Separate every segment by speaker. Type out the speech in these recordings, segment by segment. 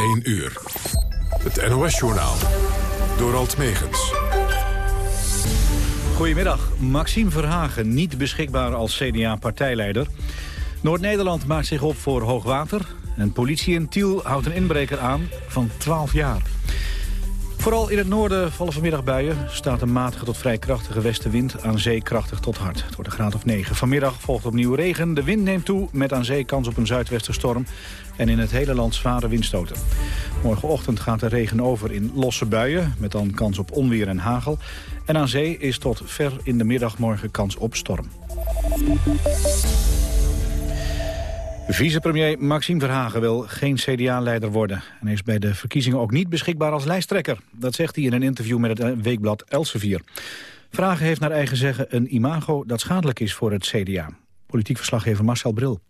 Speaker 1: 1 uur. Het NOS-journaal. Door Alt Megens.
Speaker 2: Goedemiddag. Maxime Verhagen niet beschikbaar als CDA-partijleider. Noord-Nederland maakt zich op voor hoogwater. En politie in Tiel houdt een inbreker aan van 12 jaar. Vooral in het noorden vallen vanmiddag buien. staat een matige tot vrij krachtige westenwind, aan zee krachtig tot hard. Het wordt een graad of 9. Vanmiddag volgt opnieuw regen. De wind neemt toe, met aan zee kans op een zuidwesterstorm. En in het hele land zware windstoten. Morgenochtend gaat de regen over in losse buien, met dan kans op onweer en hagel. En aan zee is tot ver in de middag morgen kans op storm. Vicepremier Maxime Verhagen wil geen CDA-leider worden... en is bij de verkiezingen ook niet beschikbaar als lijsttrekker. Dat zegt hij in een interview met het weekblad Elsevier. Verhagen heeft naar eigen zeggen een imago dat schadelijk is voor het CDA. Politiek verslaggever Marcel Bril.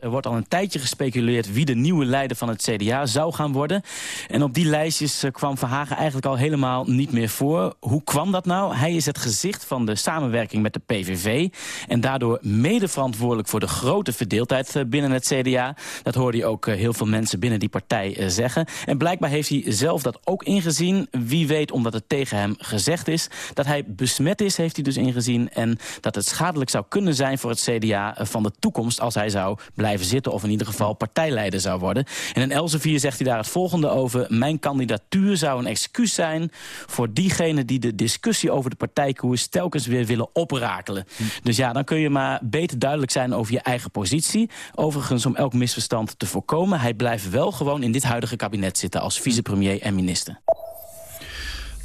Speaker 3: Er wordt al een tijdje gespeculeerd wie de nieuwe leider van het CDA zou gaan worden. En op die lijstjes eh, kwam Verhagen eigenlijk al helemaal niet meer voor. Hoe kwam dat nou? Hij is het gezicht van de samenwerking met de PVV. En daardoor mede verantwoordelijk voor de grote verdeeldheid eh, binnen het CDA. Dat hoorde je ook eh, heel veel mensen binnen die partij zeggen. En blijkbaar heeft hij zelf dat ook ingezien. Wie weet, omdat het tegen hem gezegd is. Dat hij besmet is, heeft hij dus ingezien. En dat het schadelijk zou kunnen zijn voor het CDA van de toekomst... als hij zou blijven blijven zitten... of in ieder geval partijleider zou worden. En in Elsevier zegt hij daar het volgende over... mijn kandidatuur zou een excuus zijn voor diegenen... die de discussie over de partijkoers telkens weer willen oprakelen. Dus ja, dan kun je maar beter duidelijk zijn over je eigen positie. Overigens, om elk misverstand te voorkomen... hij blijft wel gewoon in dit huidige kabinet zitten... als vicepremier en minister.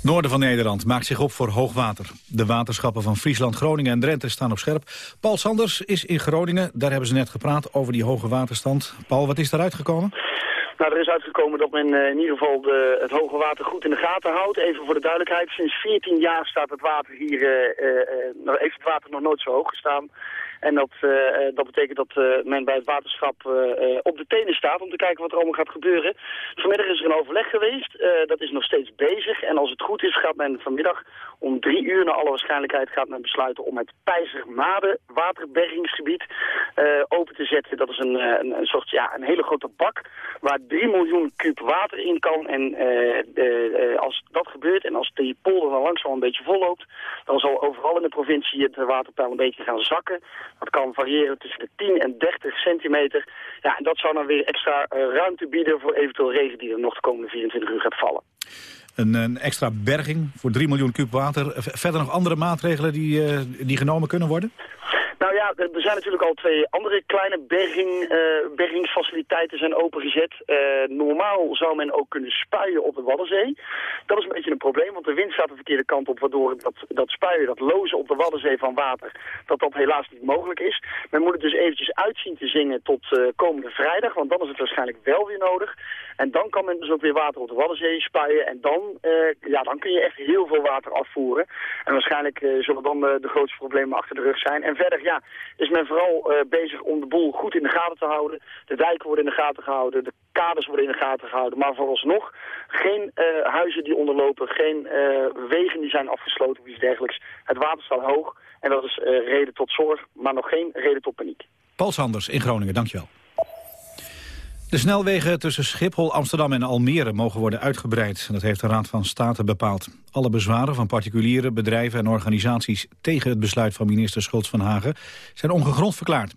Speaker 2: Noorden van Nederland maakt zich op voor hoogwater. De waterschappen van Friesland, Groningen en Drenthe staan op scherp. Paul Sanders is in Groningen. Daar hebben ze net gepraat over die hoge waterstand. Paul, wat is eruit gekomen?
Speaker 4: Nou, er is uitgekomen dat men uh, in ieder geval de, het hoge water goed in de gaten houdt. Even voor de duidelijkheid, sinds 14 jaar staat het water hier, uh, uh, heeft het water nog nooit zo hoog gestaan. En dat, uh, dat betekent dat uh, men bij het waterschap op de tenen staat om te kijken wat er allemaal gaat gebeuren. Vanmiddag is er een overleg geweest. dat is nog steeds bezig. En als het goed is gaat men vanmiddag om drie uur naar alle waarschijnlijkheid gaat men besluiten om het Pijzermade waterbergingsgebied open te zetten. Dat is een, een, een, soort, ja, een hele grote bak waar 3 miljoen kub water in kan. En als dat gebeurt en als die polder dan langzaam een beetje volloopt, dan zal overal in de provincie het waterpeil een beetje gaan zakken. Dat kan variëren tussen de 10 en 30 centimeter. Ja, en dat zou dan weer extra uh, ruimte bieden voor eventueel regen die er nog de komende 24 uur gaat vallen.
Speaker 2: Een, extra berging voor 3 miljoen kub water. Verder nog andere maatregelen die, uh, die genomen kunnen worden?
Speaker 4: Nou ja, er zijn natuurlijk al twee andere kleine berging, uh, bergingsfaciliteiten zijn opengezet. Uh, normaal zou men ook kunnen spuien op de Waddenzee. Dat is een beetje een probleem, want de wind staat de verkeerde kant op... waardoor dat, dat spuien, dat lozen op de Waddenzee van water... dat dat helaas niet mogelijk is. Men moet het dus eventjes uitzien te zingen tot komende vrijdag... want dan is het waarschijnlijk wel weer nodig. En dan kan men dus ook weer water op de Waddenzee spuien. En dan, ja, dan kun je echt heel veel water afvoeren. En waarschijnlijk zullen dan de grootste problemen achter de rug zijn. En verder, ja, is men vooral bezig om de boel goed in de gaten te houden. De dijken worden in de gaten gehouden, de kaders worden in de gaten gehouden. Maar vooralsnog geen huizen die onderlopen, geen wegen die zijn afgesloten of iets dergelijks. Het water staat hoog en dat is reden tot zorg, maar nog geen reden tot paniek.
Speaker 2: Paul Sanders in Groningen, dankjewel. De snelwegen tussen Schiphol, Amsterdam en Almere mogen worden uitgebreid. Dat heeft de Raad van State bepaald. Alle bezwaren van particulieren, bedrijven en organisaties... tegen het besluit van minister Schultz van Hagen zijn ongegrond verklaard.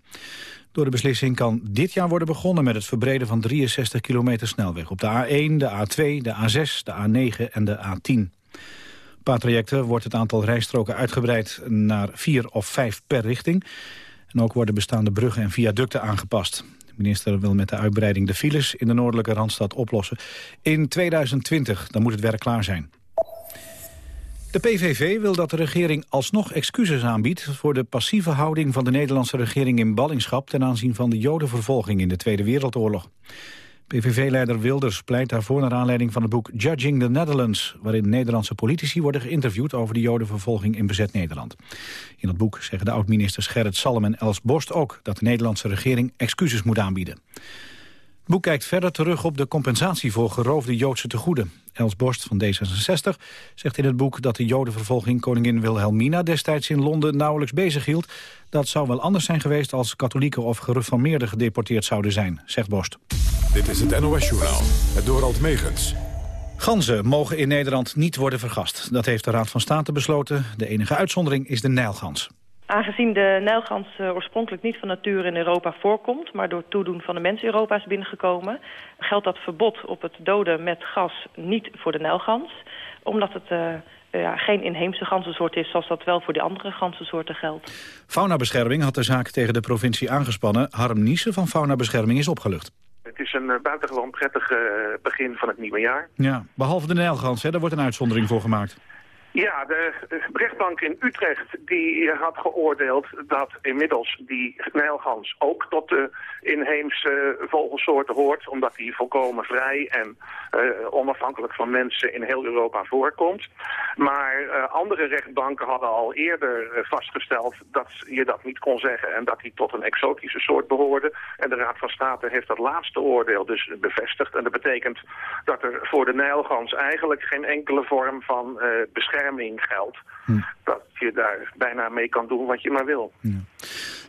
Speaker 2: Door de beslissing kan dit jaar worden begonnen met het verbreden van 63 kilometer snelweg... op de A1, de A2, de A6, de A9 en de A10. Een paar trajecten wordt het aantal rijstroken uitgebreid naar vier of vijf per richting. En ook worden bestaande bruggen en viaducten aangepast minister wil met de uitbreiding de files in de noordelijke Randstad oplossen. In 2020, dan moet het werk klaar zijn. De PVV wil dat de regering alsnog excuses aanbiedt... voor de passieve houding van de Nederlandse regering in ballingschap... ten aanzien van de jodenvervolging in de Tweede Wereldoorlog. PVV-leider Wilders pleit daarvoor naar aanleiding van het boek Judging the Netherlands... waarin Nederlandse politici worden geïnterviewd over de jodenvervolging in bezet Nederland. In dat boek zeggen de oud-ministers Gerrit Salm en Els Borst ook... dat de Nederlandse regering excuses moet aanbieden. Het boek kijkt verder terug op de compensatie voor geroofde Joodse tegoeden. Els Borst van D66 zegt in het boek dat de jodenvervolging koningin Wilhelmina destijds in Londen nauwelijks bezig hield. Dat zou wel anders zijn geweest als katholieken of gereformeerden gedeporteerd zouden zijn, zegt Borst.
Speaker 1: Dit is het NOS-journaal, het Dorald Megens.
Speaker 2: Ganzen mogen in Nederland niet worden vergast. Dat heeft de Raad van State besloten. De enige uitzondering is de nijlgans.
Speaker 5: Aangezien de nijlgans uh, oorspronkelijk niet van nature in Europa voorkomt... maar door toedoen van de mensen Europa is binnengekomen... geldt dat verbod op het doden met gas niet voor de nijlgans. Omdat het uh, ja, geen inheemse ganzensoort is... zoals dat wel voor de andere ganzensoorten geldt.
Speaker 2: Faunabescherming had de zaak tegen de provincie aangespannen. Harm Niesen van Faunabescherming is opgelucht.
Speaker 6: Het is een uh, buitengewoon prettig uh, begin van het nieuwe jaar.
Speaker 2: Ja, behalve de Nijlgans, hè, daar wordt een uitzondering voor gemaakt.
Speaker 6: Ja, de rechtbank in Utrecht die had geoordeeld dat inmiddels die nijlgans ook tot de inheemse vogelsoorten hoort, omdat die volkomen vrij en uh, onafhankelijk van mensen in heel Europa voorkomt. Maar uh, andere rechtbanken hadden al eerder uh, vastgesteld dat je dat niet kon zeggen en dat die tot een exotische soort behoorde. En de Raad van State heeft dat laatste oordeel dus bevestigd. En dat betekent dat er voor de nijlgans eigenlijk geen enkele vorm van bescherming geldt. Hm. Dat je daar bijna mee kan doen wat je maar wil.
Speaker 2: Ja.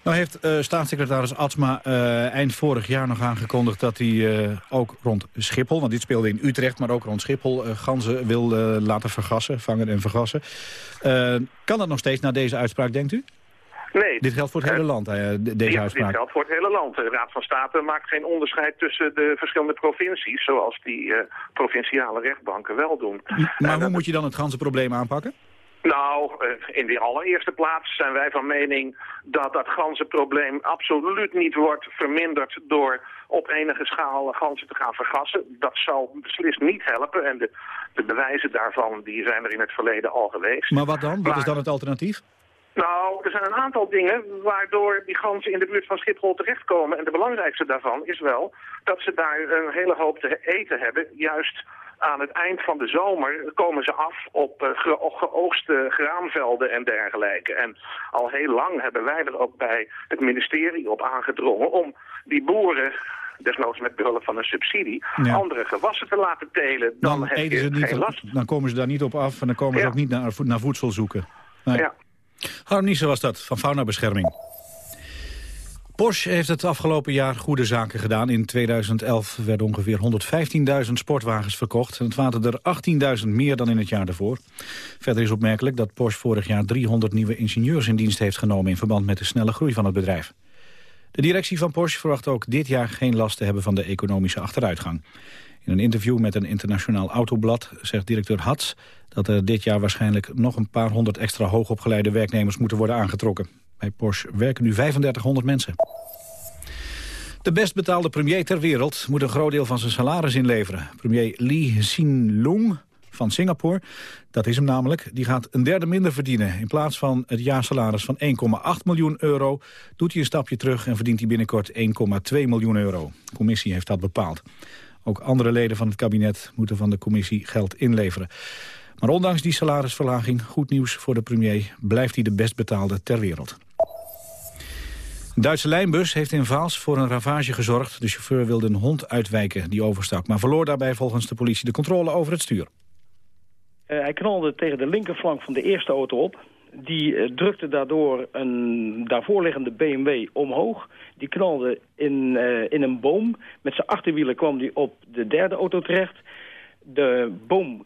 Speaker 2: Nou heeft uh, staatssecretaris Atsma uh, eind vorig jaar nog aangekondigd dat hij uh, ook rond Schiphol, want dit speelde in Utrecht, maar ook rond Schiphol, ganzen wil laten vergassen, vangen en vergassen. kan dat nog steeds na deze uitspraak, denkt u?
Speaker 6: Nee.
Speaker 2: Dit geldt voor het hele land, deze
Speaker 6: ja,
Speaker 2: uitspraak?
Speaker 6: Dit geldt voor het hele land. De Raad van State maakt geen onderscheid tussen de verschillende provincies, zoals die provinciale rechtbanken wel doen.
Speaker 2: Maar hoe moet je dan het ganzenprobleem aanpakken?
Speaker 6: Nou, in de allereerste plaats zijn wij van mening dat dat ganzenprobleem absoluut niet wordt verminderd door op enige schaal ganzen te gaan vergassen. Dat zal beslist niet helpen en de, de bewijzen daarvan die zijn er in het verleden al geweest.
Speaker 2: Maar wat dan? Wat maar, is dan het alternatief?
Speaker 6: Nou, er zijn een aantal dingen waardoor die ganzen in de buurt van Schiphol terechtkomen. En de belangrijkste daarvan is wel dat ze daar een hele hoop te eten hebben, juist aan het eind van de zomer komen ze af op uh, ge geoogste graanvelden en dergelijke. En al heel lang hebben wij er ook bij het ministerie op aangedrongen om die boeren desnoods met behulp van een subsidie, ja. andere gewassen te laten telen. Dan,
Speaker 2: dan eten ze niet,
Speaker 6: geen last.
Speaker 2: Dan komen ze daar niet op af en dan komen ja. ze ook niet naar, naar voedsel zoeken. Nee.
Speaker 6: Ja.
Speaker 2: Harm Niesen was dat, van Faunabescherming. Porsche heeft het afgelopen jaar goede zaken gedaan. In 2011 werden ongeveer 115.000 sportwagens verkocht. En het waren er 18.000 meer dan in het jaar daarvoor. Verder is opmerkelijk dat Porsche vorig jaar 300 nieuwe ingenieurs in dienst heeft genomen... in verband met de snelle groei van het bedrijf. De directie van Porsche verwacht ook dit jaar geen last te hebben van de economische achteruitgang. In een interview met een internationaal autoblad zegt directeur Hatz... dat er dit jaar waarschijnlijk nog een paar honderd extra hoogopgeleide werknemers moeten worden aangetrokken. Bij Porsche werken nu 3500 mensen. De best betaalde premier ter wereld moet een groot deel van zijn salaris inleveren. Premier Lee Hsien Loong van Singapore, dat is hem namelijk, die gaat een derde minder verdienen. In plaats van het jaarsalaris van 1,8 miljoen euro doet hij een stapje terug en verdient hij binnenkort 1,2 miljoen euro. De commissie heeft dat bepaald. Ook andere leden van het kabinet moeten van de commissie geld inleveren. Maar ondanks die salarisverlaging, goed nieuws voor de premier, blijft hij de best betaalde ter wereld. Een Duitse lijnbus heeft in Vaals voor een ravage gezorgd. De chauffeur wilde een hond uitwijken die overstak... maar verloor daarbij volgens de politie de controle over het stuur.
Speaker 7: Uh, hij knalde tegen de linkerflank van de eerste auto op. Die uh, drukte daardoor een daarvoor liggende BMW omhoog. Die knalde in, uh, in een boom. Met zijn achterwielen kwam hij op de derde auto terecht. De boom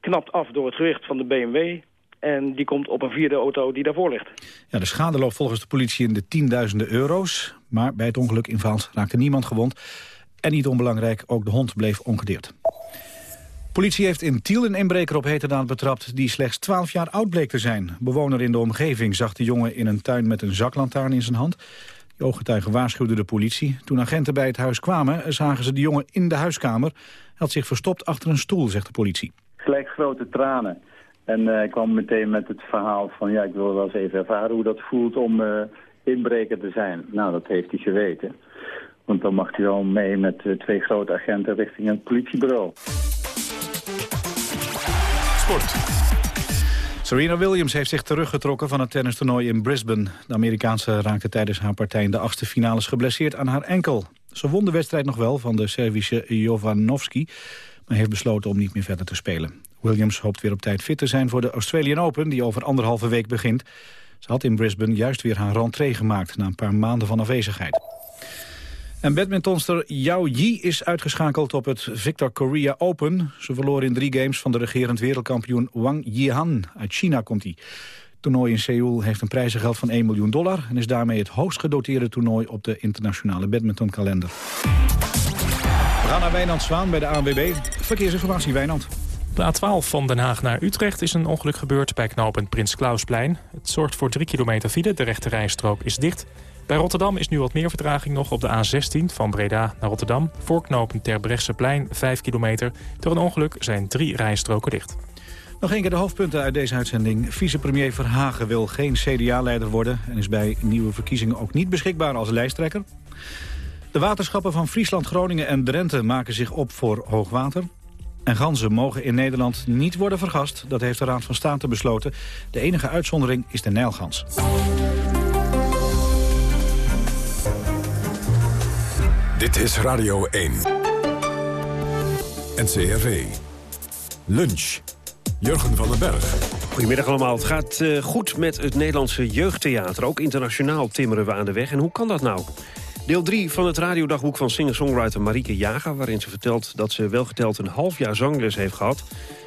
Speaker 7: knapt af door het gewicht van de BMW. En die komt op een vierde auto die daarvoor ligt.
Speaker 2: Ja, de schade loopt volgens de politie in de tienduizenden euro's. Maar bij het ongeluk in Vaals raakte niemand gewond. En niet onbelangrijk, ook de hond bleef ongedeerd. Politie heeft in Tiel een inbreker op heterdaad betrapt... die slechts 12 jaar oud bleek te zijn. Bewoner in de omgeving zag de jongen in een tuin met een zaklantaarn in zijn hand. De ooggetuigen waarschuwden de politie. Toen agenten bij het huis kwamen, zagen ze de jongen in de huiskamer. Hij had zich verstopt achter een stoel, zegt de politie.
Speaker 8: Gelijk grote tranen. En uh, ik kwam meteen met het verhaal van, ja, ik wil wel eens even ervaren hoe dat voelt om uh, inbreker te zijn. Nou, dat heeft hij geweten. Want dan mag hij wel mee met uh, twee grote agenten richting een politiebureau.
Speaker 1: Sport.
Speaker 2: Serena Williams heeft zich teruggetrokken van het tennistoernooi in Brisbane. De Amerikaanse raakte tijdens haar partij in de achtste finales geblesseerd aan haar enkel. Ze won de wedstrijd nog wel van de Servische Jovanovski, maar heeft besloten om niet meer verder te spelen. Williams hoopt weer op tijd fit te zijn voor de Australian Open... die over anderhalve week begint. Ze had in Brisbane juist weer haar rentree gemaakt... na een paar maanden van afwezigheid. En badmintonster Yao Yi is uitgeschakeld op het Victor Korea Open. Ze verloor in drie games van de regerend wereldkampioen Wang Yihan. Uit China komt hij. Het toernooi in Seoul heeft een prijzengeld van 1 miljoen dollar... en is daarmee het hoogst gedoteerde toernooi op de internationale badmintonkalender. We gaan naar Wijnand Zwaan bij de ANWB. Verkeersinformatie, Wijnand.
Speaker 9: De A12 van Den Haag naar Utrecht is een ongeluk gebeurd bij knooppunt Prins Klausplein. Het zorgt voor 3 kilometer file, de rechte rijstrook is dicht... Bij Rotterdam is nu wat meer vertraging nog op de A16 van Breda naar Rotterdam. Voorknopend Terbrechtseplein 5 kilometer. Door een ongeluk zijn drie rijstroken dicht.
Speaker 2: Nog een keer de hoofdpunten uit deze uitzending. Vicepremier Verhagen wil geen CDA-leider worden... en is bij nieuwe verkiezingen ook niet beschikbaar als lijsttrekker. De waterschappen van Friesland, Groningen en Drenthe maken zich op voor hoogwater. En ganzen mogen in Nederland niet worden vergast. Dat heeft de Raad van State besloten. De enige uitzondering is de Nijlgans.
Speaker 1: Dit is Radio 1. NCRV. Lunch. Jurgen van den Berg.
Speaker 10: Goedemiddag allemaal. Het gaat uh, goed met het Nederlandse jeugdtheater. Ook internationaal timmeren we aan de weg. En hoe kan dat nou? Deel 3 van het radiodagboek van singer-songwriter Marieke Jager... waarin ze vertelt dat ze wel geteld een half jaar zangles heeft gehad.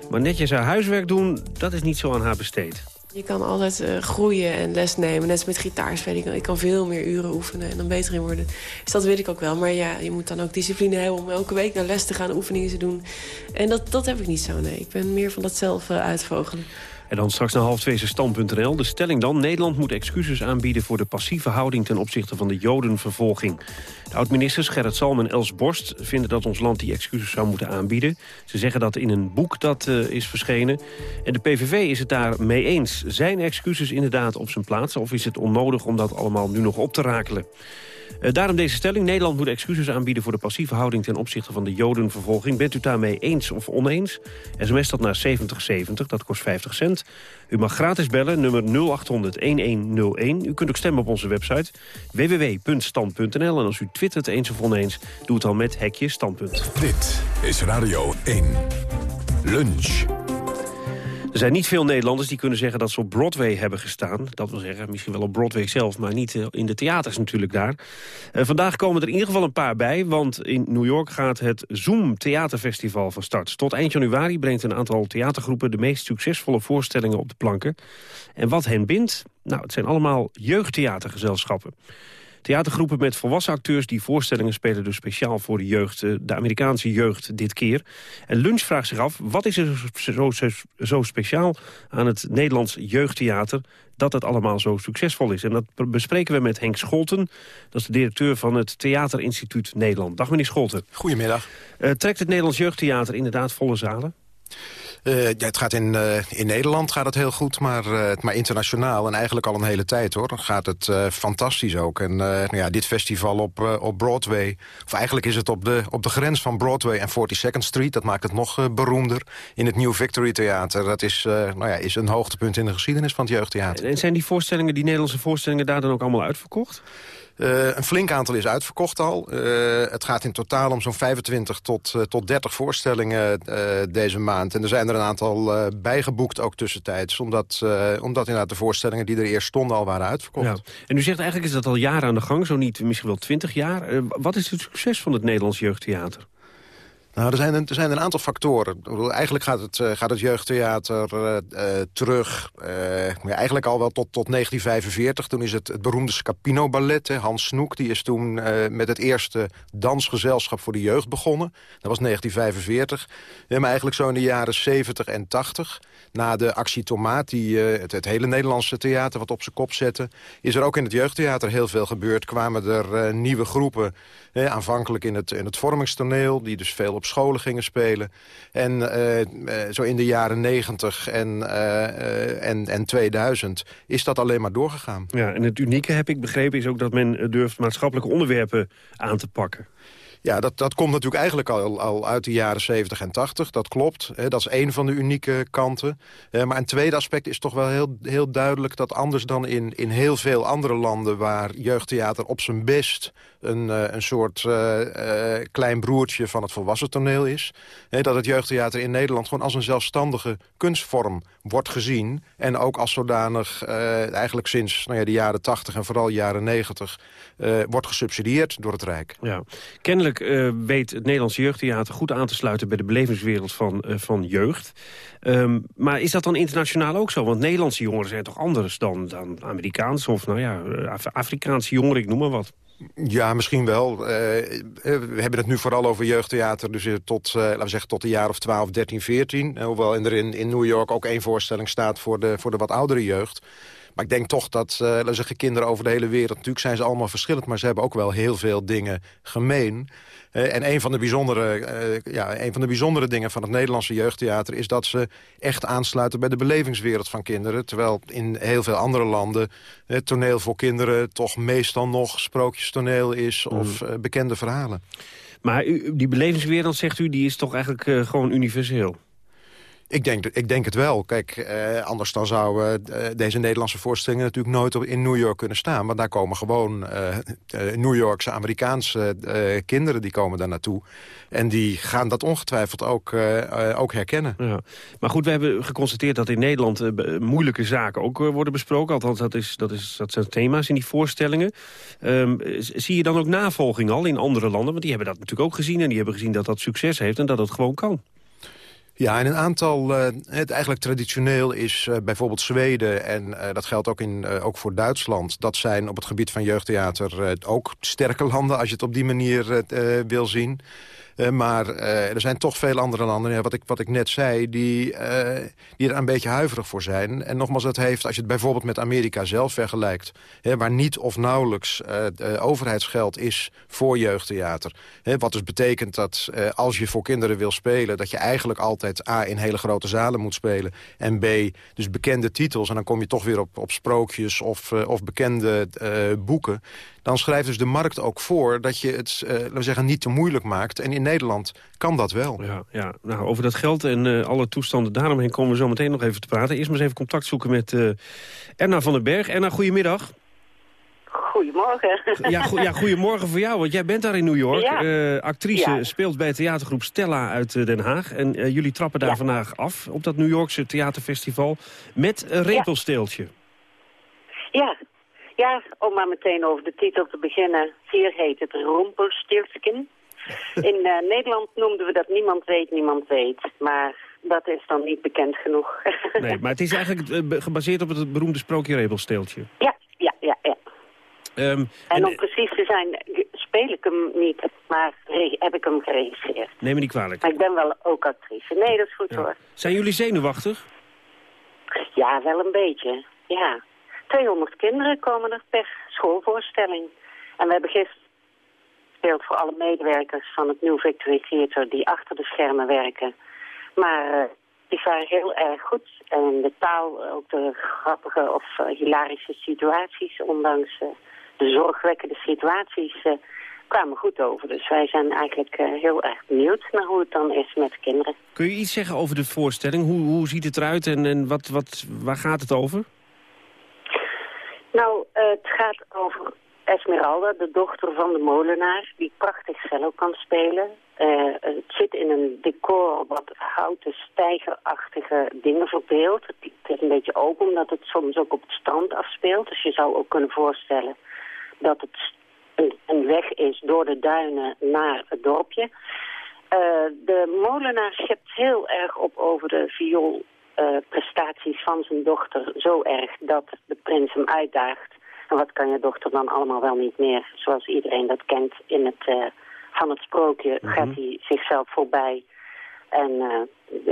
Speaker 10: Maar netjes haar huiswerk doen, dat is niet zo aan haar besteed.
Speaker 11: Je kan altijd uh, groeien en les nemen. Net als met gitaarspelen. Ik, kan veel meer uren oefenen en dan beter in worden. Dus dat weet ik ook wel. Maar ja, je moet dan ook discipline hebben om elke week naar les te gaan, oefeningen te doen. En dat, dat heb ik niet zo, nee. Ik ben meer van dat zelf uh, uitvogelen.
Speaker 10: En dan straks naar half twee stand.nl. De stelling dan, Nederland moet excuses aanbieden... voor de passieve houding ten opzichte van de jodenvervolging. De oud-ministers Gerrit Salm en Els Borst vinden dat ons land die excuses zou moeten aanbieden. Ze zeggen dat in een boek dat uh, is verschenen. En de PVV is het daar mee eens. Zijn excuses inderdaad op zijn plaats... of is het onnodig om dat allemaal nu nog op te rakelen? Uh, daarom deze stelling. Nederland moet excuses aanbieden voor de passieve houding... ten opzichte van de jodenvervolging. Bent u daarmee eens of oneens? SMS dat naar 7070, dat kost 50 cent. U mag gratis bellen, nummer 0800-1101. U kunt ook stemmen op onze website www.stand.nl. En als u twittert eens of oneens, doe het dan met hekje standpunt.
Speaker 1: Dit is Radio 1. Lunch.
Speaker 10: Er zijn niet veel Nederlanders die kunnen zeggen dat ze op Broadway hebben gestaan. Dat wil zeggen, misschien wel op Broadway zelf, maar niet eh, in de theaters natuurlijk daar. Uh, vandaag komen er in ieder geval een paar bij, want in New York gaat het Zoom Theaterfestival van start. Tot eind januari brengt een aantal theatergroepen de meest succesvolle voorstellingen op de planken. En wat hen bindt? Nou, het zijn allemaal jeugdtheatergezelschappen. Theatergroepen met volwassen acteurs die voorstellingen spelen... dus speciaal voor de jeugd, eh, de Amerikaanse jeugd dit keer. En Lunch vraagt zich af, wat is er zo, zo, zo speciaal aan het Nederlands jeugdtheater dat het allemaal zo succesvol is. En dat bespreken we met Henk Scholten. Dat is de directeur van het Theaterinstituut Nederland. Dag meneer Scholten.
Speaker 12: Goedemiddag.
Speaker 10: Uh, trekt het Nederlands jeugdtheater inderdaad volle zalen?
Speaker 12: Ja, het gaat in, uh, in Nederland gaat het heel goed, maar, uh, maar internationaal... en eigenlijk al een hele tijd, hoor, gaat het fantastisch ook. En nou ja, dit festival op, op Broadway... of eigenlijk is het op de, op de grens van Broadway en 42nd Street... dat maakt het nog beroemder, in het New Victory Theater. Dat is, nou ja, is een hoogtepunt in de geschiedenis van het jeugdtheater.
Speaker 10: En zijn die voorstellingen, die Nederlandse voorstellingen... daar dan ook allemaal uitverkocht?
Speaker 12: Uh, een flink aantal is uitverkocht al. Uh, het gaat in totaal om zo'n 25 tot, uh, tot 30 voorstellingen deze maand. En er zijn er een aantal bijgeboekt ook tussentijds. Omdat, omdat inderdaad de voorstellingen die er eerst stonden al waren uitverkocht. Ja.
Speaker 10: En u zegt eigenlijk is dat al jaren aan de gang, zo niet misschien wel 20 jaar. wat is het succes van het Nederlands jeugdtheater?
Speaker 12: Nou, er zijn, een, er zijn een aantal factoren. Eigenlijk gaat het, uh, gaat het jeugdtheater uh, uh, terug, ja, eigenlijk al wel tot, tot 1945. Toen is het, het beroemde Scapino Ballet. Hè. Hans Snoek die is toen met het eerste dansgezelschap voor de jeugd begonnen. Dat was 1945. maar eigenlijk zo in de jaren 70 en 80. Na de actie Tomaat, die het, het, hele Nederlandse theater wat op zijn kop zette... is er ook in het jeugdtheater heel veel gebeurd. Kwamen er nieuwe groepen, aanvankelijk in het, in het vormingstoneel... die dus veel op scholen gingen spelen. En uh, zo in de jaren 90 en, uh, en, en 2000 is dat alleen maar doorgegaan.
Speaker 10: Ja, en het unieke, heb ik begrepen, is ook dat men durft maatschappelijke onderwerpen aan te pakken.
Speaker 12: Ja, dat, dat komt natuurlijk eigenlijk al, al uit de jaren 70 en 80. Dat klopt. Hè, dat is één van de unieke kanten. Maar een tweede aspect is toch wel heel, heel duidelijk... dat anders dan in, in heel veel andere landen... waar jeugdtheater op zijn best een, uh, een soort uh, uh, klein broertje van het volwassen toneel is. dat het jeugdtheater in Nederland gewoon als een zelfstandige kunstvorm wordt gezien. En ook als zodanig eigenlijk sinds nou ja, de jaren 80 en vooral jaren 90 wordt gesubsidieerd door het Rijk.
Speaker 10: Ja. Kennelijk weet het Nederlandse jeugdtheater goed aan te sluiten bij de belevingswereld van, van jeugd. Um, maar is dat dan internationaal ook zo? Want Nederlandse jongeren zijn toch anders dan, dan Amerikaanse of nou ja, Afrikaanse jongeren, ik noem maar wat.
Speaker 12: Ja, misschien wel. Uh, we hebben het nu vooral over jeugdtheater, dus tot, uh, laten we zeggen, tot de jaar of 12, 13, 14. hoewel er in, in New York ook één voorstelling staat voor de, voor de wat oudere jeugd. Maar ik denk toch dat, uh, laten we zeggen, kinderen over de hele wereld... natuurlijk zijn ze allemaal verschillend, maar ze hebben ook wel heel veel dingen gemeen. Uh, en een van, de bijzondere, uh, ja, een van de bijzondere dingen van het Nederlandse jeugdtheater... is dat ze echt aansluiten bij de belevingswereld van kinderen. Terwijl in heel veel andere landen het toneel voor kinderen... toch meestal nog sprookjestoneel is of mm. bekende verhalen.
Speaker 10: Maar u, die belevingswereld, zegt u, die is toch eigenlijk gewoon universeel?
Speaker 12: Ik denk, ik denk het wel. Kijk, eh, anders dan zouden uh, deze Nederlandse voorstellingen natuurlijk nooit in New York kunnen staan. Maar daar komen gewoon uh, New Yorkse Amerikaanse kinderen die komen daar naartoe. En die gaan dat ongetwijfeld ook, ook herkennen. Ja.
Speaker 10: Maar goed, we hebben geconstateerd dat in Nederland moeilijke zaken ook worden besproken. Althans, dat, is, dat, is, dat zijn thema's in die voorstellingen. Um, zie je dan ook navolging al in andere landen? Want die hebben dat natuurlijk ook gezien. En die hebben gezien dat dat succes heeft en dat het gewoon kan.
Speaker 12: Ja, en een aantal, uh, het eigenlijk traditioneel is uh, bijvoorbeeld Zweden... en uh, dat geldt ook, in, ook voor Duitsland. Dat zijn op het gebied van jeugdtheater ook sterke landen... als je het op die manier wil zien. Uh, maar uh, er zijn toch veel andere landen, wat, ik, wat ik net zei... Die, uh, die er een beetje huiverig voor zijn. En nogmaals, dat heeft, als je het bijvoorbeeld met Amerika zelf vergelijkt... Hè, waar niet of nauwelijks overheidsgeld is voor jeugdtheater. Hè, wat dus betekent dat als je voor kinderen wil spelen... dat je eigenlijk altijd A, in hele grote zalen moet spelen... en B, dus bekende titels. En dan kom je toch weer op, op sprookjes of, of bekende boeken dan schrijft dus de markt ook voor dat je het uh, laten we zeggen, niet te moeilijk maakt. En in Nederland kan dat wel.
Speaker 10: Ja, ja. Nou, over dat geld en uh, alle toestanden daaromheen komen we zo meteen nog even te praten. Eerst maar eens even contact zoeken met uh, Erna van den Berg. Erna, goedemiddag.
Speaker 13: Goedemorgen.
Speaker 10: Ja, go ja, goedemorgen voor jou, want jij bent daar in New York. Ja. actrice, speelt bij theatergroep Stella uit Den Haag. En jullie trappen daar vandaag af op dat New Yorkse theaterfestival met een repelsteeltje.
Speaker 13: Ja, ja, om maar meteen over de titel te beginnen. Hier heet het Rompelstiltskin. In uh, Nederland noemden we dat Niemand weet, niemand weet. Maar dat is dan niet bekend genoeg.
Speaker 10: nee, maar het is eigenlijk uh, gebaseerd op het beroemde sprookje Rebelsteeltje.
Speaker 13: Ja, ja, ja, ja. Um, en, om precies te zijn, speel ik hem niet, maar heb ik hem geregisseerd.
Speaker 10: Neem me niet kwalijk.
Speaker 13: Maar ik ben wel ook actrice. Nee, dat is goed hoor.
Speaker 10: Zijn jullie zenuwachtig?
Speaker 13: Ja, wel een beetje, ja. 200 kinderen komen er per schoolvoorstelling. En we hebben gisteren gespeeld voor alle medewerkers van het New Victory Theater die achter de schermen werken. Maar uh, die waren heel erg goed. En de taal, ook de grappige of uh, hilarische situaties, ondanks de zorgwekkende situaties, kwamen goed over. Dus wij zijn eigenlijk heel erg benieuwd naar hoe het dan is met kinderen.
Speaker 10: Kun je iets zeggen over de voorstelling? Hoe, hoe ziet het eruit en, en wat, wat, waar gaat het over?
Speaker 13: Nou, uh, het gaat over Esmeralda, de dochter van de molenaar, die prachtig cello kan spelen. Uh, het zit in een decor wat houten stijgerachtige dingen verbeeldt. Het is een beetje open, omdat het soms ook op het strand afspeelt. Dus je zou ook kunnen voorstellen dat het een, weg is door de duinen naar het dorpje. Uh, de molenaar schept heel erg op over de viool uh, prestaties van zijn dochter zo erg dat de prins hem uitdaagt. En wat kan je dochter dan allemaal wel niet meer, zoals iedereen dat kent in het, uh, van het sprookje, mhm. gaat hij zichzelf voorbij. En uh,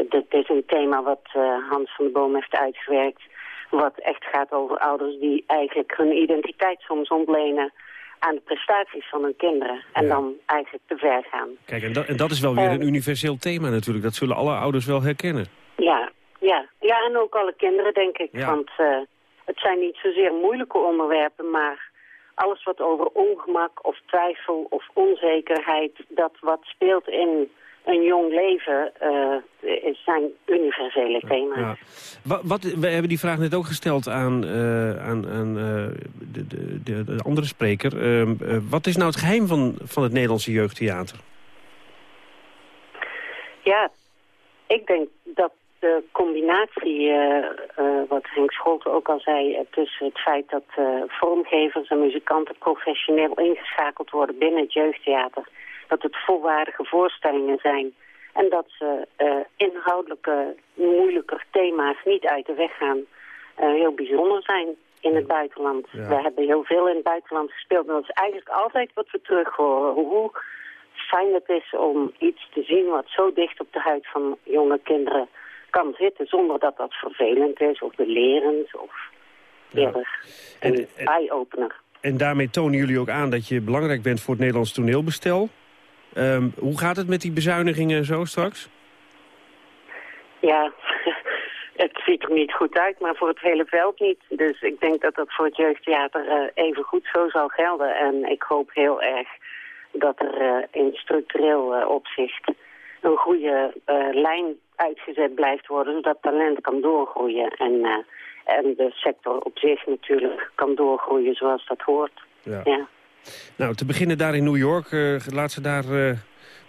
Speaker 13: dit is een thema wat Hans van de Boom heeft uitgewerkt, wat echt gaat over ouders die eigenlijk hun identiteit soms ontlenen aan de prestaties van hun kinderen. En dan eigenlijk te ver gaan.
Speaker 10: Kijk, en dat, en dat is wel weer een universeel thema natuurlijk. Dat zullen alle ouders wel herkennen.
Speaker 13: Ja, ja, ja en ook alle kinderen, denk ik. Want uh, het zijn niet zozeer moeilijke onderwerpen, maar alles wat over ongemak of twijfel of onzekerheid, dat wat speelt in een jong leven uh, zijn universele thema's. Ja.
Speaker 10: Wat, wat, we hebben die vraag net ook gesteld aan, uh, aan, aan uh, de, de, de, andere spreker. Ehm, wat is nou het geheim van, van het Nederlandse jeugdtheater?
Speaker 13: Ja, ik denk dat de combinatie, wat Henk Scholten ook al zei... tussen het feit dat vormgevers en muzikanten professioneel ingeschakeld worden binnen het jeugdtheater dat het volwaardige voorstellingen zijn... en dat ze inhoudelijke, moeilijker thema's niet uit de weg gaan... Heel bijzonder zijn in het buitenland. We hebben heel veel in het buitenland gespeeld... en dat is eigenlijk altijd wat we terug horen. Hoe fijn het is om iets te zien wat zo dicht op de huid van jonge kinderen kan zitten... zonder dat dat vervelend is of belerend of eerder een eye-opener.
Speaker 10: En daarmee tonen jullie ook aan dat je belangrijk bent voor het Nederlands toneelbestel. Um, hoe gaat het met die bezuinigingen zo straks?
Speaker 13: Ja, het ziet er niet goed uit, maar voor het hele veld niet. Dus ik denk dat dat voor het jeugdtheater uh, even goed zo zal gelden. En ik hoop heel erg dat er uh, in structureel uh, opzicht een goede lijn uitgezet blijft worden... zodat talent kan doorgroeien en, en de sector op zich natuurlijk kan doorgroeien zoals dat hoort. ja. ja.
Speaker 10: Nou, te beginnen daar in New York. Uh, laat ze daar uh,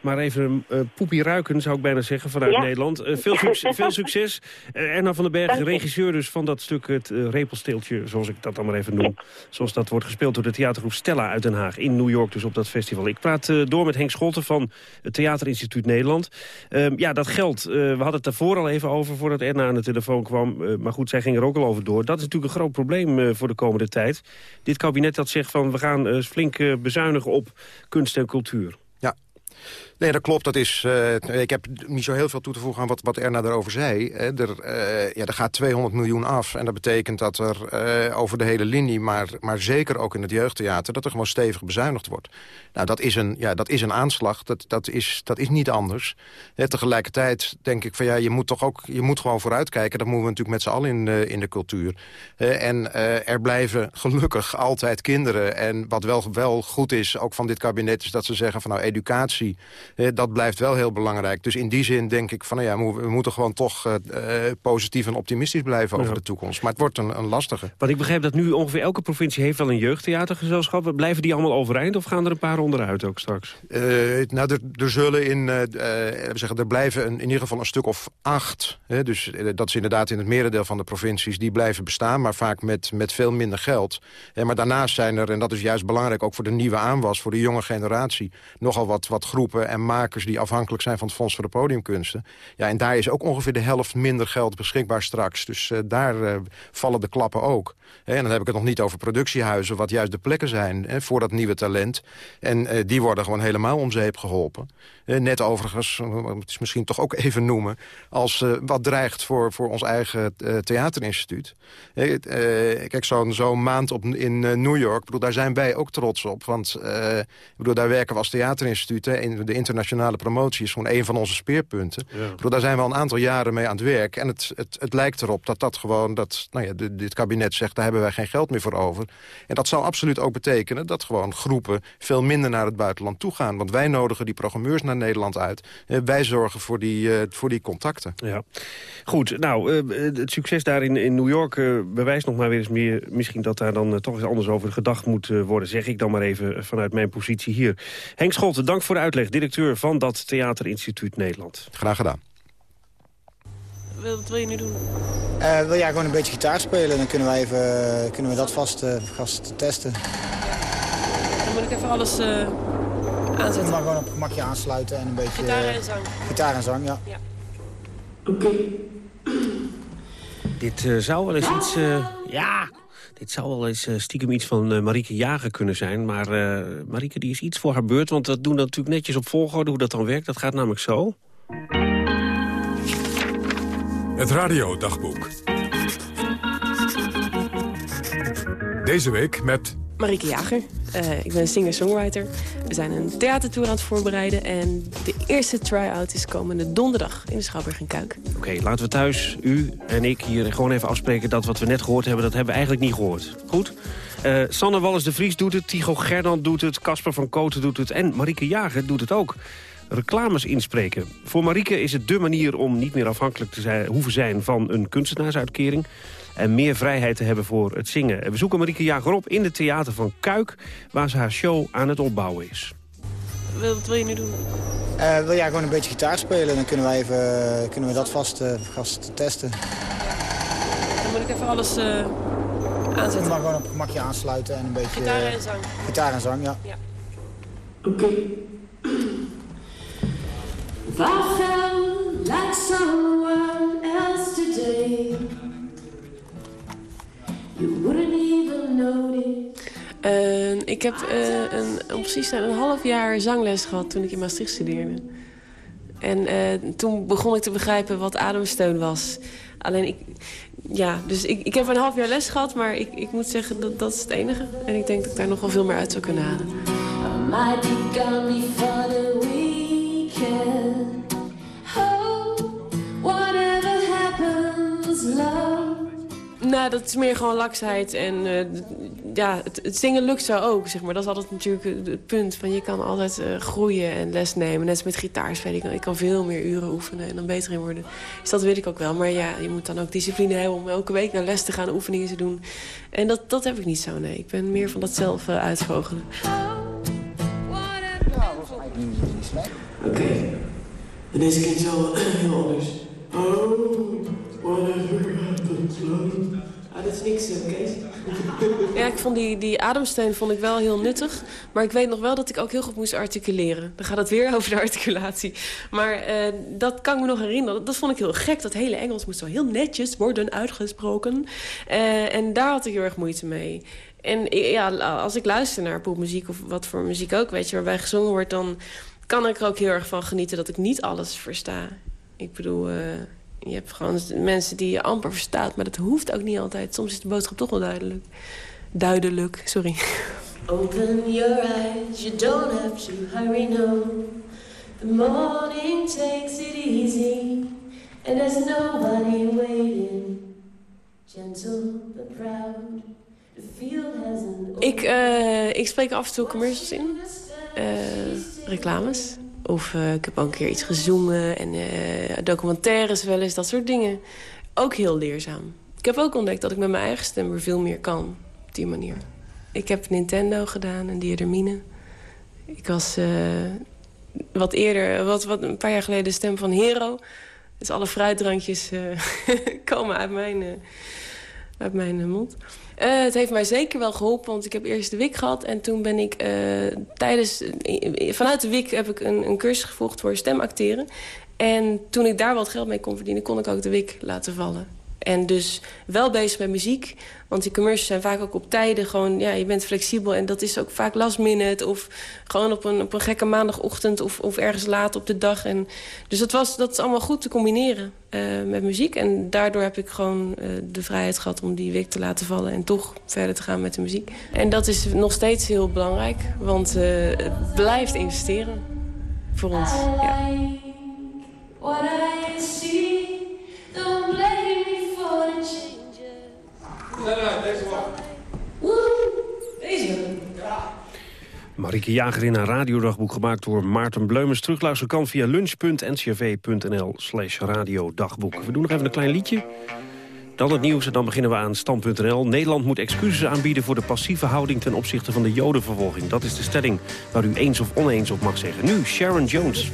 Speaker 10: maar even uh, poepie ruiken, zou ik bijna zeggen, vanuit Nederland. Uh, veel, succes, veel succes. Uh, Erna van den Berg, regisseur dus van dat stuk, het repelsteeltje, zoals ik dat dan maar even noem. Zoals dat wordt gespeeld door de theatergroep Stella uit Den Haag. In New York dus op dat festival. Ik praat door met Henk Scholten van het Theaterinstituut Nederland. Ehm, ja, dat geldt. we hadden het daarvoor al even over, voordat Erna aan de telefoon kwam. maar goed, zij ging er ook al over door. Dat is natuurlijk een groot probleem voor de komende tijd. Dit kabinet dat zegt van, we gaan flink bezuinigen op kunst en cultuur.
Speaker 12: Nee, dat klopt. Dat is, uh, ik heb niet zo heel veel toe te voegen aan wat, wat Erna daarover zei. Hè. Er, uh, ja, er gaat 200 miljoen af. En dat betekent dat er over de hele linie, maar, maar zeker ook in het jeugdtheater... dat er gewoon stevig bezuinigd wordt. Nou, dat is een, ja, dat is een aanslag. Dat, dat, is, dat is niet anders. Tegelijkertijd denk ik van ja, je moet toch ook je moet gewoon vooruitkijken. Dat moeten we natuurlijk met z'n allen in, in de cultuur. en er blijven gelukkig altijd kinderen. En wat wel, wel goed is, ook van dit kabinet... is dat ze zeggen van nou, educatie dat blijft wel heel belangrijk. Dus in die zin denk ik van, nou ja, we moeten gewoon toch uh, positief en optimistisch blijven over de toekomst. Maar het wordt een, een lastige.
Speaker 10: Want ik begrijp dat nu ongeveer elke provincie heeft wel een jeugdtheatergezelschap. Blijven die allemaal overeind of gaan er een paar onderuit ook straks?
Speaker 12: Nou, er, er, zullen in, we zeggen, er blijven een, in ieder geval een stuk of acht. Hè, dus dat is inderdaad in het merendeel van de provincies, die blijven bestaan. Maar vaak met, met veel minder geld. maar daarnaast zijn er, en dat is juist belangrijk ook voor de nieuwe aanwas, voor de jonge generatie, nogal wat, wat groepen en makers die afhankelijk zijn van het Fonds voor de Podiumkunsten. Ja, en daar is ook ongeveer de helft minder geld beschikbaar straks. Dus uh, daar uh, vallen de klappen ook. en dan heb ik het nog niet over productiehuizen, wat juist de plekken zijn voor dat nieuwe talent. En uh, die worden gewoon helemaal om zeep geholpen. net overigens, het is misschien toch ook even noemen... als wat dreigt voor, voor ons eigen theaterinstituut. kijk, zo'n zo maand op, in New York, bedoel, daar zijn wij ook trots op. Want bedoel, daar werken we als theaterinstituut... in de internationale promotie is gewoon een van onze speerpunten. Ja. daar zijn we al een aantal jaren mee aan het werk. En het, het, het lijkt erop dat dat gewoon, dat, nou ja, dit kabinet zegt... daar hebben wij geen geld meer voor over. En dat zal absoluut ook betekenen dat gewoon groepen... veel minder naar het buitenland toe gaan. Want wij nodigen die programmeurs naar Nederland uit. Wij zorgen voor die, uh, voor die contacten.
Speaker 10: Ja. Goed, nou, uh, het succes daar in, in New York uh, bewijst nog maar weer eens meer... misschien dat daar dan toch eens anders over gedacht moet worden... zeg ik dan maar even vanuit mijn positie hier. Henk Scholten, dank voor de uitleg. Directeur van dat Theaterinstituut Nederland.
Speaker 12: Graag gedaan.
Speaker 11: Wat wil je nu doen?
Speaker 14: Uh, wil jij gewoon een beetje gitaar spelen? Dan kunnen, wij even, kunnen we dat vast, uh, vast testen.
Speaker 11: Dan moet ik even alles uh, aanzetten. Je
Speaker 14: mag gewoon op gemakje aansluiten en een beetje...
Speaker 11: Gitaar en zang.
Speaker 14: Gitaar en zang, ja. ja.
Speaker 11: Oké.
Speaker 10: Dit zou wel eens iets... ja, dit zou wel eens eh, stiekem iets van uh, Marieke Jager kunnen zijn. Maar uh, Marieke die is iets voor haar beurt. Want dat doen we natuurlijk netjes op volgorde hoe dat dan werkt. Dat gaat namelijk zo.
Speaker 1: Het radiodagboek. Deze week met
Speaker 11: Marieke Jager. Uh, ik ben singer-songwriter. We zijn een theatertour aan het voorbereiden. En de eerste try-out is komende donderdag in de Schouwburg in Kuik.
Speaker 10: Oké, laten we thuis, u en ik, hier gewoon even afspreken... dat wat we net gehoord hebben, dat hebben we eigenlijk niet gehoord. Goed? Uh, Sanne Wallis de Vries doet het, Tigo Gerdand doet het... Casper van Koten doet het en Marieke Jager doet het ook. reclames inspreken. Voor Marieke is het dé manier om niet meer afhankelijk te zijn, hoeven zijn van een kunstenaarsuitkering en meer vrijheid te hebben voor het zingen. En we zoeken Marieke Jager op in het theater van Kuik... waar ze haar show aan het opbouwen is.
Speaker 11: Wat wil je nu doen?
Speaker 14: Uh, wil jij gewoon een beetje gitaar spelen? Dan kunnen, wij even, kunnen we dat vast, uh, vast testen.
Speaker 11: Dan moet ik even alles uh, aanzetten. Je
Speaker 14: mag gewoon op gemakje aansluiten en een beetje...
Speaker 11: Gitaar en zang.
Speaker 14: Gitaar en zang, ja. ja.
Speaker 15: Oké. Okay. like someone else today
Speaker 11: uh, ik heb uh, een, om precies een half jaar zangles gehad toen ik in Maastricht studeerde. En uh, toen begon ik te begrijpen wat ademsteun was. Alleen ik, ja, dus ik, ik heb een half jaar les gehad, maar ik, ik moet zeggen dat dat is het enige. En ik denk dat ik daar nog wel veel meer uit zou kunnen halen. whatever happens, love. Nou, dat is meer gewoon laksheid. En uh, ja, het, het, zingen lukt zo ook, zeg maar. Dat is altijd natuurlijk het punt. Van je kan altijd uh, groeien en les nemen. Net als met gitaarspelen. Ik, ik kan veel meer uren oefenen en dan beter in worden. Dus dat weet ik ook wel. Maar ja, je moet dan ook discipline hebben om elke week naar les te gaan, oefeningen te doen. En dat, dat heb ik niet zo, nee. Ik ben meer van dat zelf uh, uitvogelen.
Speaker 15: Oké. Okay. En deze klinkt zo heel anders. Oh.
Speaker 11: Ah, dat is niks, uh, Kees. ja, ik vond die, die ademsteun vond ik wel heel nuttig. Maar ik weet nog wel dat ik ook heel goed moest articuleren. Dan gaat het weer over de articulatie. Maar uh, dat kan ik me nog herinneren. Dat vond ik heel gek. Dat hele Engels moest zo heel netjes worden uitgesproken. Uh, en daar had ik heel erg moeite mee. En ja, als ik luister naar popmuziek of wat voor muziek ook, weet je, waarbij gezongen wordt, dan kan ik er ook heel erg van genieten dat ik niet alles versta. Ik bedoel, je hebt gewoon mensen die je amper verstaat, maar dat hoeft ook niet altijd. Soms is de boodschap toch wel duidelijk. Duidelijk, sorry.
Speaker 15: Open your eyes, you don't have to hurry, no. The morning takes it easy, and there's nobody waiting. Gentle but proud, the field hasn't...
Speaker 11: Ik, uh, ik spreek af en toe commercials in. Uh, reclames. Of uh, ik heb ook een keer iets gezongen en uh, documentaires wel eens, dat soort dingen. Ook heel leerzaam. Ik heb ook ontdekt dat ik met mijn eigen stem er veel meer kan. Op die manier. Ik heb Nintendo gedaan en Diedermine. Ik was uh, wat eerder, wat, wat een paar jaar geleden de stem van Hero. Dus alle fruitdrankjes komen uit mijn, uit mijn mond. Uh, het heeft mij zeker wel geholpen, want ik heb eerst de WIC gehad... en toen ben ik uh, tijdens... Uh, vanuit de WIC heb ik een, een cursus gevolgd voor stemacteren. En toen ik daar wat geld mee kon verdienen... kon ik ook de WIC laten vallen. En dus wel bezig met muziek. Want die commercials zijn vaak ook op tijden. Gewoon, ja, je bent flexibel en dat is ook vaak last minute. Of gewoon op een, op een gekke maandagochtend of, of ergens laat op de dag. En, dus dat, was, dat is allemaal goed te combineren uh, met muziek. En daardoor heb ik gewoon uh, de vrijheid gehad om die week te laten vallen. En toch verder te gaan met de muziek. En dat is nog steeds heel belangrijk. Want uh, het blijft investeren voor ons. Ja.
Speaker 10: Marieke Jager in een radiodagboek gemaakt door Maarten Bleumers. Terugluisteren kan via lunch.ncrv.nl slash radiodagboek. We doen nog even een klein liedje. Dan het nieuws en dan beginnen we aan stand.nl. Nederland moet excuses aanbieden voor de passieve houding ten opzichte van de jodenvervolging. Dat is de stelling waar u eens of oneens op mag zeggen. Nu Sharon Jones.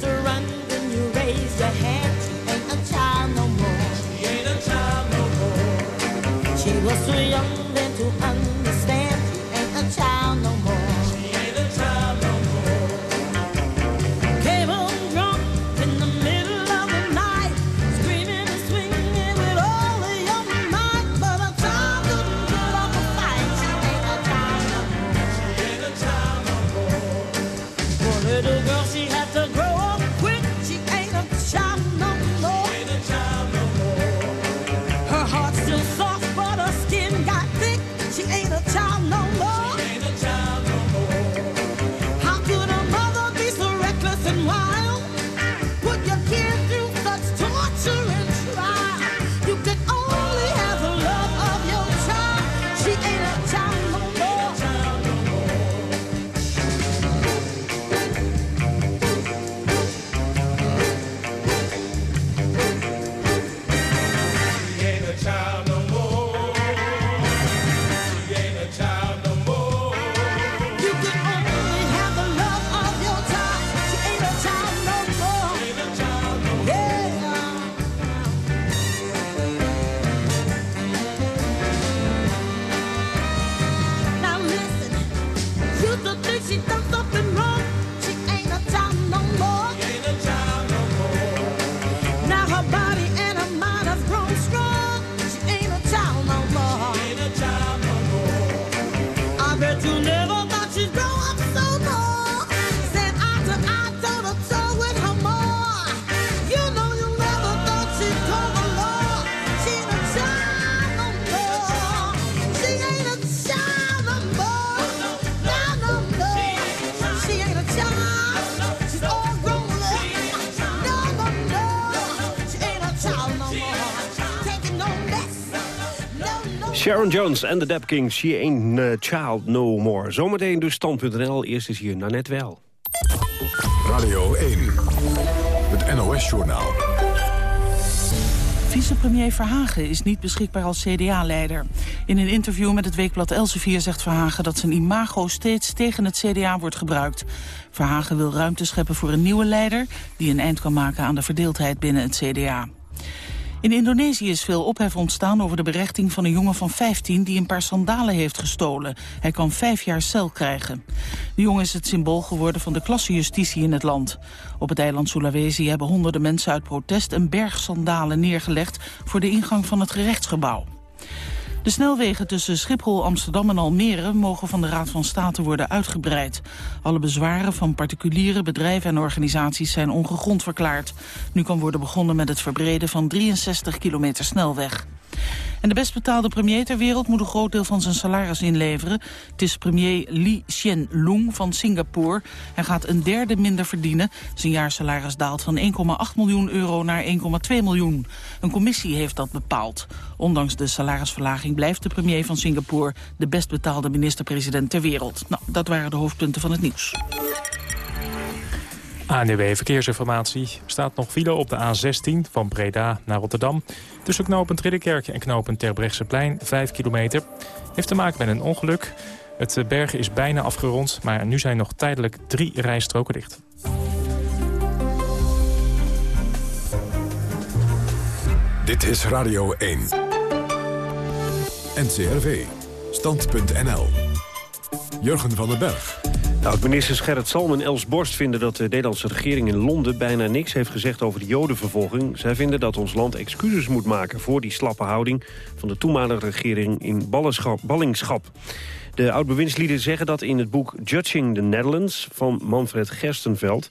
Speaker 10: Sharon Jones en de Dap Kings, She Ain't a Child No More. Zometeen dus stand.nl, eerst is hier Nanette Wel.
Speaker 1: Radio 1, het NOS-journaal.
Speaker 16: Vicepremier Verhagen is niet beschikbaar als CDA-leider. In een interview met het weekblad Elsevier zegt Verhagen dat zijn imago steeds tegen het CDA wordt gebruikt. Verhagen wil ruimte scheppen voor een nieuwe leider die een eind kan maken aan de verdeeldheid binnen het CDA. In Indonesië is veel ophef ontstaan over de berechting van een jongen van 15 die een paar sandalen heeft gestolen. Hij kan vijf jaar cel krijgen. De jongen is het symbool geworden van de klassenjustitie in het land. Op het eiland Sulawesi hebben honderden mensen uit protest een berg sandalen neergelegd voor de ingang van het gerechtsgebouw. De snelwegen tussen Schiphol, Amsterdam en Almere mogen van de Raad van State worden uitgebreid. Alle bezwaren van particuliere bedrijven en organisaties zijn ongegrond verklaard. Nu kan worden begonnen met het verbreden van 63 kilometer snelweg. En de best betaalde premier ter wereld moet een groot deel van zijn salaris inleveren. Het is premier Lee Hsien Loong van Singapore. Hij gaat een derde minder verdienen. Zijn jaarsalaris daalt van 1,8 miljoen euro naar 1,2 miljoen. Een commissie heeft dat bepaald. Ondanks de salarisverlaging blijft de premier van Singapore... de best betaalde minister-president ter wereld. Nou, dat waren de hoofdpunten van het nieuws.
Speaker 9: ANWB Verkeersinformatie. Er staat nog file op de A16 van Breda naar Rotterdam. Tussen knooppunt Ridderkerk en knooppunt Terbrechtseplein, 5 kilometer. Heeft te maken met een ongeluk. Het bergen is bijna afgerond, maar nu zijn nog tijdelijk drie rijstroken dicht.
Speaker 1: Dit is Radio 1. NCRV. Stand.nl. Jurgen van den Berg.
Speaker 10: Oud-ministers Gerrit Salm en Els Borst vinden dat de Nederlandse regering in Londen bijna niks heeft gezegd over de jodenvervolging. Zij vinden dat ons land excuses moet maken voor die slappe houding van de toenmalige regering in ballingschap. De oud-bewindslieden zeggen dat in het boek Judging the Netherlands van Manfred Gerstenveld.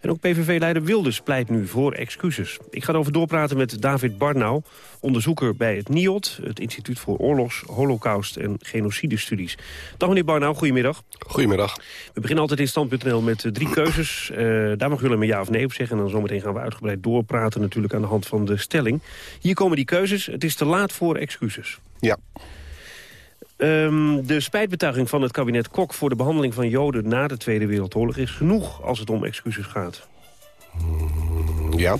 Speaker 10: En ook PVV-leider Wilders pleit nu voor excuses. Ik ga erover doorpraten met David Barnau, onderzoeker bij het NIOD... het Instituut voor Oorlogs, Holocaust en Genocidestudies. Dag meneer Barnau, goedemiddag.
Speaker 17: Goedemiddag.
Speaker 10: We beginnen altijd in stand.nl met eh, drie keuzes. Uh, daar mag jullie een ja of nee op zeggen. En dan zometeen gaan we uitgebreid doorpraten natuurlijk aan de hand van de stelling. Hier komen die keuzes. Het is te laat voor excuses.
Speaker 17: Ja.
Speaker 10: Um, de spijtbetuiging van het kabinet Kok voor de behandeling van Joden na de Tweede Wereldoorlog is genoeg als het om excuses gaat.
Speaker 17: Mm, ja.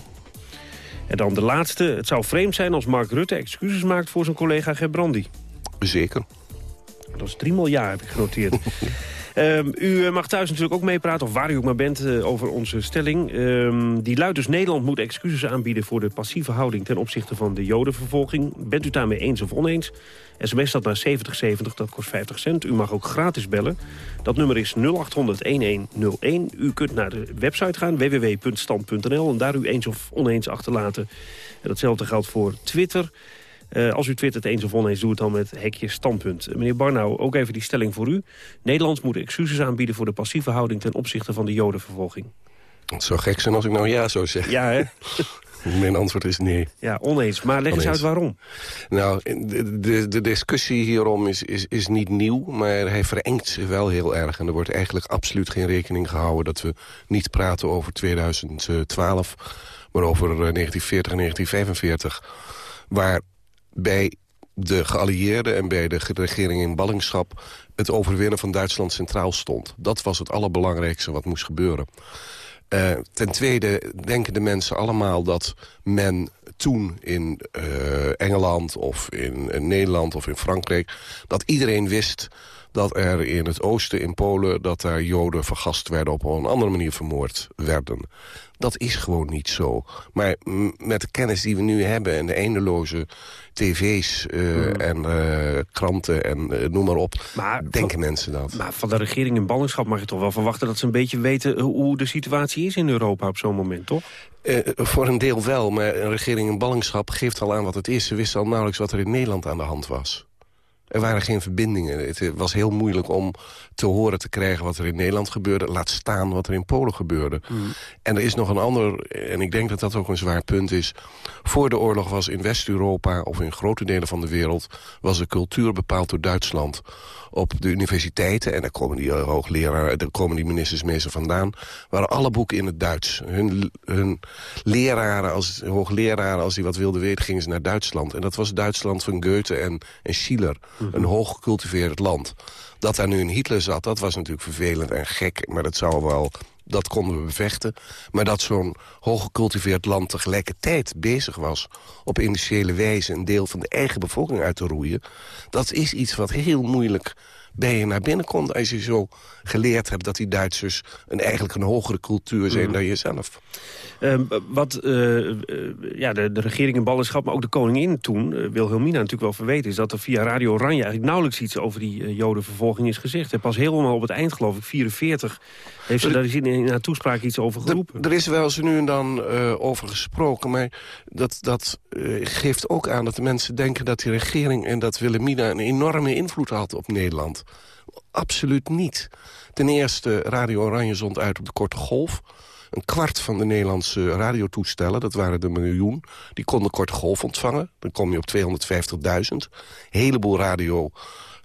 Speaker 10: En dan de laatste. Het zou vreemd zijn als Mark Rutte excuses maakt voor zijn collega Gebrandi.
Speaker 17: Zeker.
Speaker 10: Dat is drie miljard, heb ik genoteerd. Um, u eh, mag thuis natuurlijk ook meepraten, of waar u ook maar bent, uh, over onze stelling. Um, die luidt dus Nederland moet excuses aanbieden voor de passieve houding... ten opzichte van de jodenvervolging. Bent u daarmee eens of oneens? SMS dat naar 7070, dat kost 50 cent. U mag ook gratis bellen. Dat nummer is 0800-1101. U kunt naar de website gaan, www.stand.nl... en daar u eens of oneens achterlaten. En datzelfde geldt voor Twitter... Uh, als u twittert eens of oneens, doe het dan met hekje standpunt. Meneer Barnau, ook even die stelling voor u. Nederland moet excuses aanbieden voor de passieve houding... ten opzichte van de jodenvervolging.
Speaker 17: Het zou gek zijn als ik nou ja zou zeggen.
Speaker 10: Ja, hè?
Speaker 17: Mijn antwoord is nee.
Speaker 10: Ja, oneens. Maar leg eens uit waarom.
Speaker 17: Nou, de, de, de, discussie hierom is, is, is niet nieuw, maar hij verengt zich wel heel erg. En er wordt eigenlijk absoluut geen rekening gehouden... dat we niet praten over 2012, maar over 1940 en 1945... waar bij de geallieerden en bij de regering in ballingschap... het overwinnen van Duitsland centraal stond. Dat was het allerbelangrijkste wat moest gebeuren. Uh, ten tweede denken de mensen allemaal dat men toen in uh, Engeland of in Nederland of in Frankrijk... dat iedereen wist dat er in het oosten, in Polen... dat daar Joden vergast werden op een andere manier vermoord werden. Dat is gewoon niet zo. Maar met de kennis die we nu hebben en de eindeloze tv's uh, en uh, kranten en uh, noem maar op, maar denken mensen dat.
Speaker 10: Maar van de regering in ballingschap mag je toch wel verwachten... dat ze een beetje weten hoe de situatie is in Europa op zo'n moment, toch?
Speaker 17: voor een deel wel, maar een regering in ballingschap geeft al aan wat het is. Ze wisten al nauwelijks wat er in Nederland aan de hand was. Er waren geen verbindingen. Het was heel moeilijk om te horen te krijgen wat er in Nederland gebeurde. Laat staan wat er in Polen gebeurde.
Speaker 10: Mm.
Speaker 17: En er is nog een ander, en ik denk dat dat ook een zwaar punt is. Voor de oorlog was in West-Europa, of in grote delen van de wereld... was de cultuur bepaald door Duitsland. Op de universiteiten, en daar komen die eh, hoogleraren, daar komen die ministers meestal vandaan... waren alle boeken in het Duits. Hun, hun leraren, als, hoogleraren, als die wat wilden weten, gingen ze naar Duitsland. En dat was Duitsland van Goethe en, en Schiller. Een hoog gecultiveerd land. Dat daar nu een Hitler zat, dat was natuurlijk vervelend en gek. Maar dat zou wel dat konden we bevechten. Maar dat zo'n hooggecultiveerd land tegelijkertijd bezig was... op industriële wijze een deel van de eigen bevolking uit te roeien... dat is iets wat heel moeilijk bij je naar binnen komt... als je zo geleerd hebt dat die Duitsers een, eigenlijk een hogere cultuur zijn
Speaker 10: Mhm.
Speaker 17: dan jezelf.
Speaker 10: Ehm, wat eh, eh, ja, de, de regering in ballingschap, maar ook de koningin toen... eh, Wilhelmina natuurlijk wel verweten is... dat er via Radio Oranje eigenlijk nauwelijks iets over die jodenvervolging is gezegd. En pas helemaal op het eind, geloof ik, 44... heeft ze daar in, haar toespraak iets over geroepen.
Speaker 17: Er is wel eens nu en dan eh, over gesproken, maar dat, dat eh, geeft ook aan dat de mensen denken dat die regering en dat Wilhelmina een enorme invloed had op Nederland. Absoluut niet. Ten eerste, Radio Oranje zond uit op de korte golf. Een kwart van de Nederlandse radiotoestellen, dat waren er miljoen... die konden korte golf ontvangen. Dan kom je op 250.000. Een heleboel radio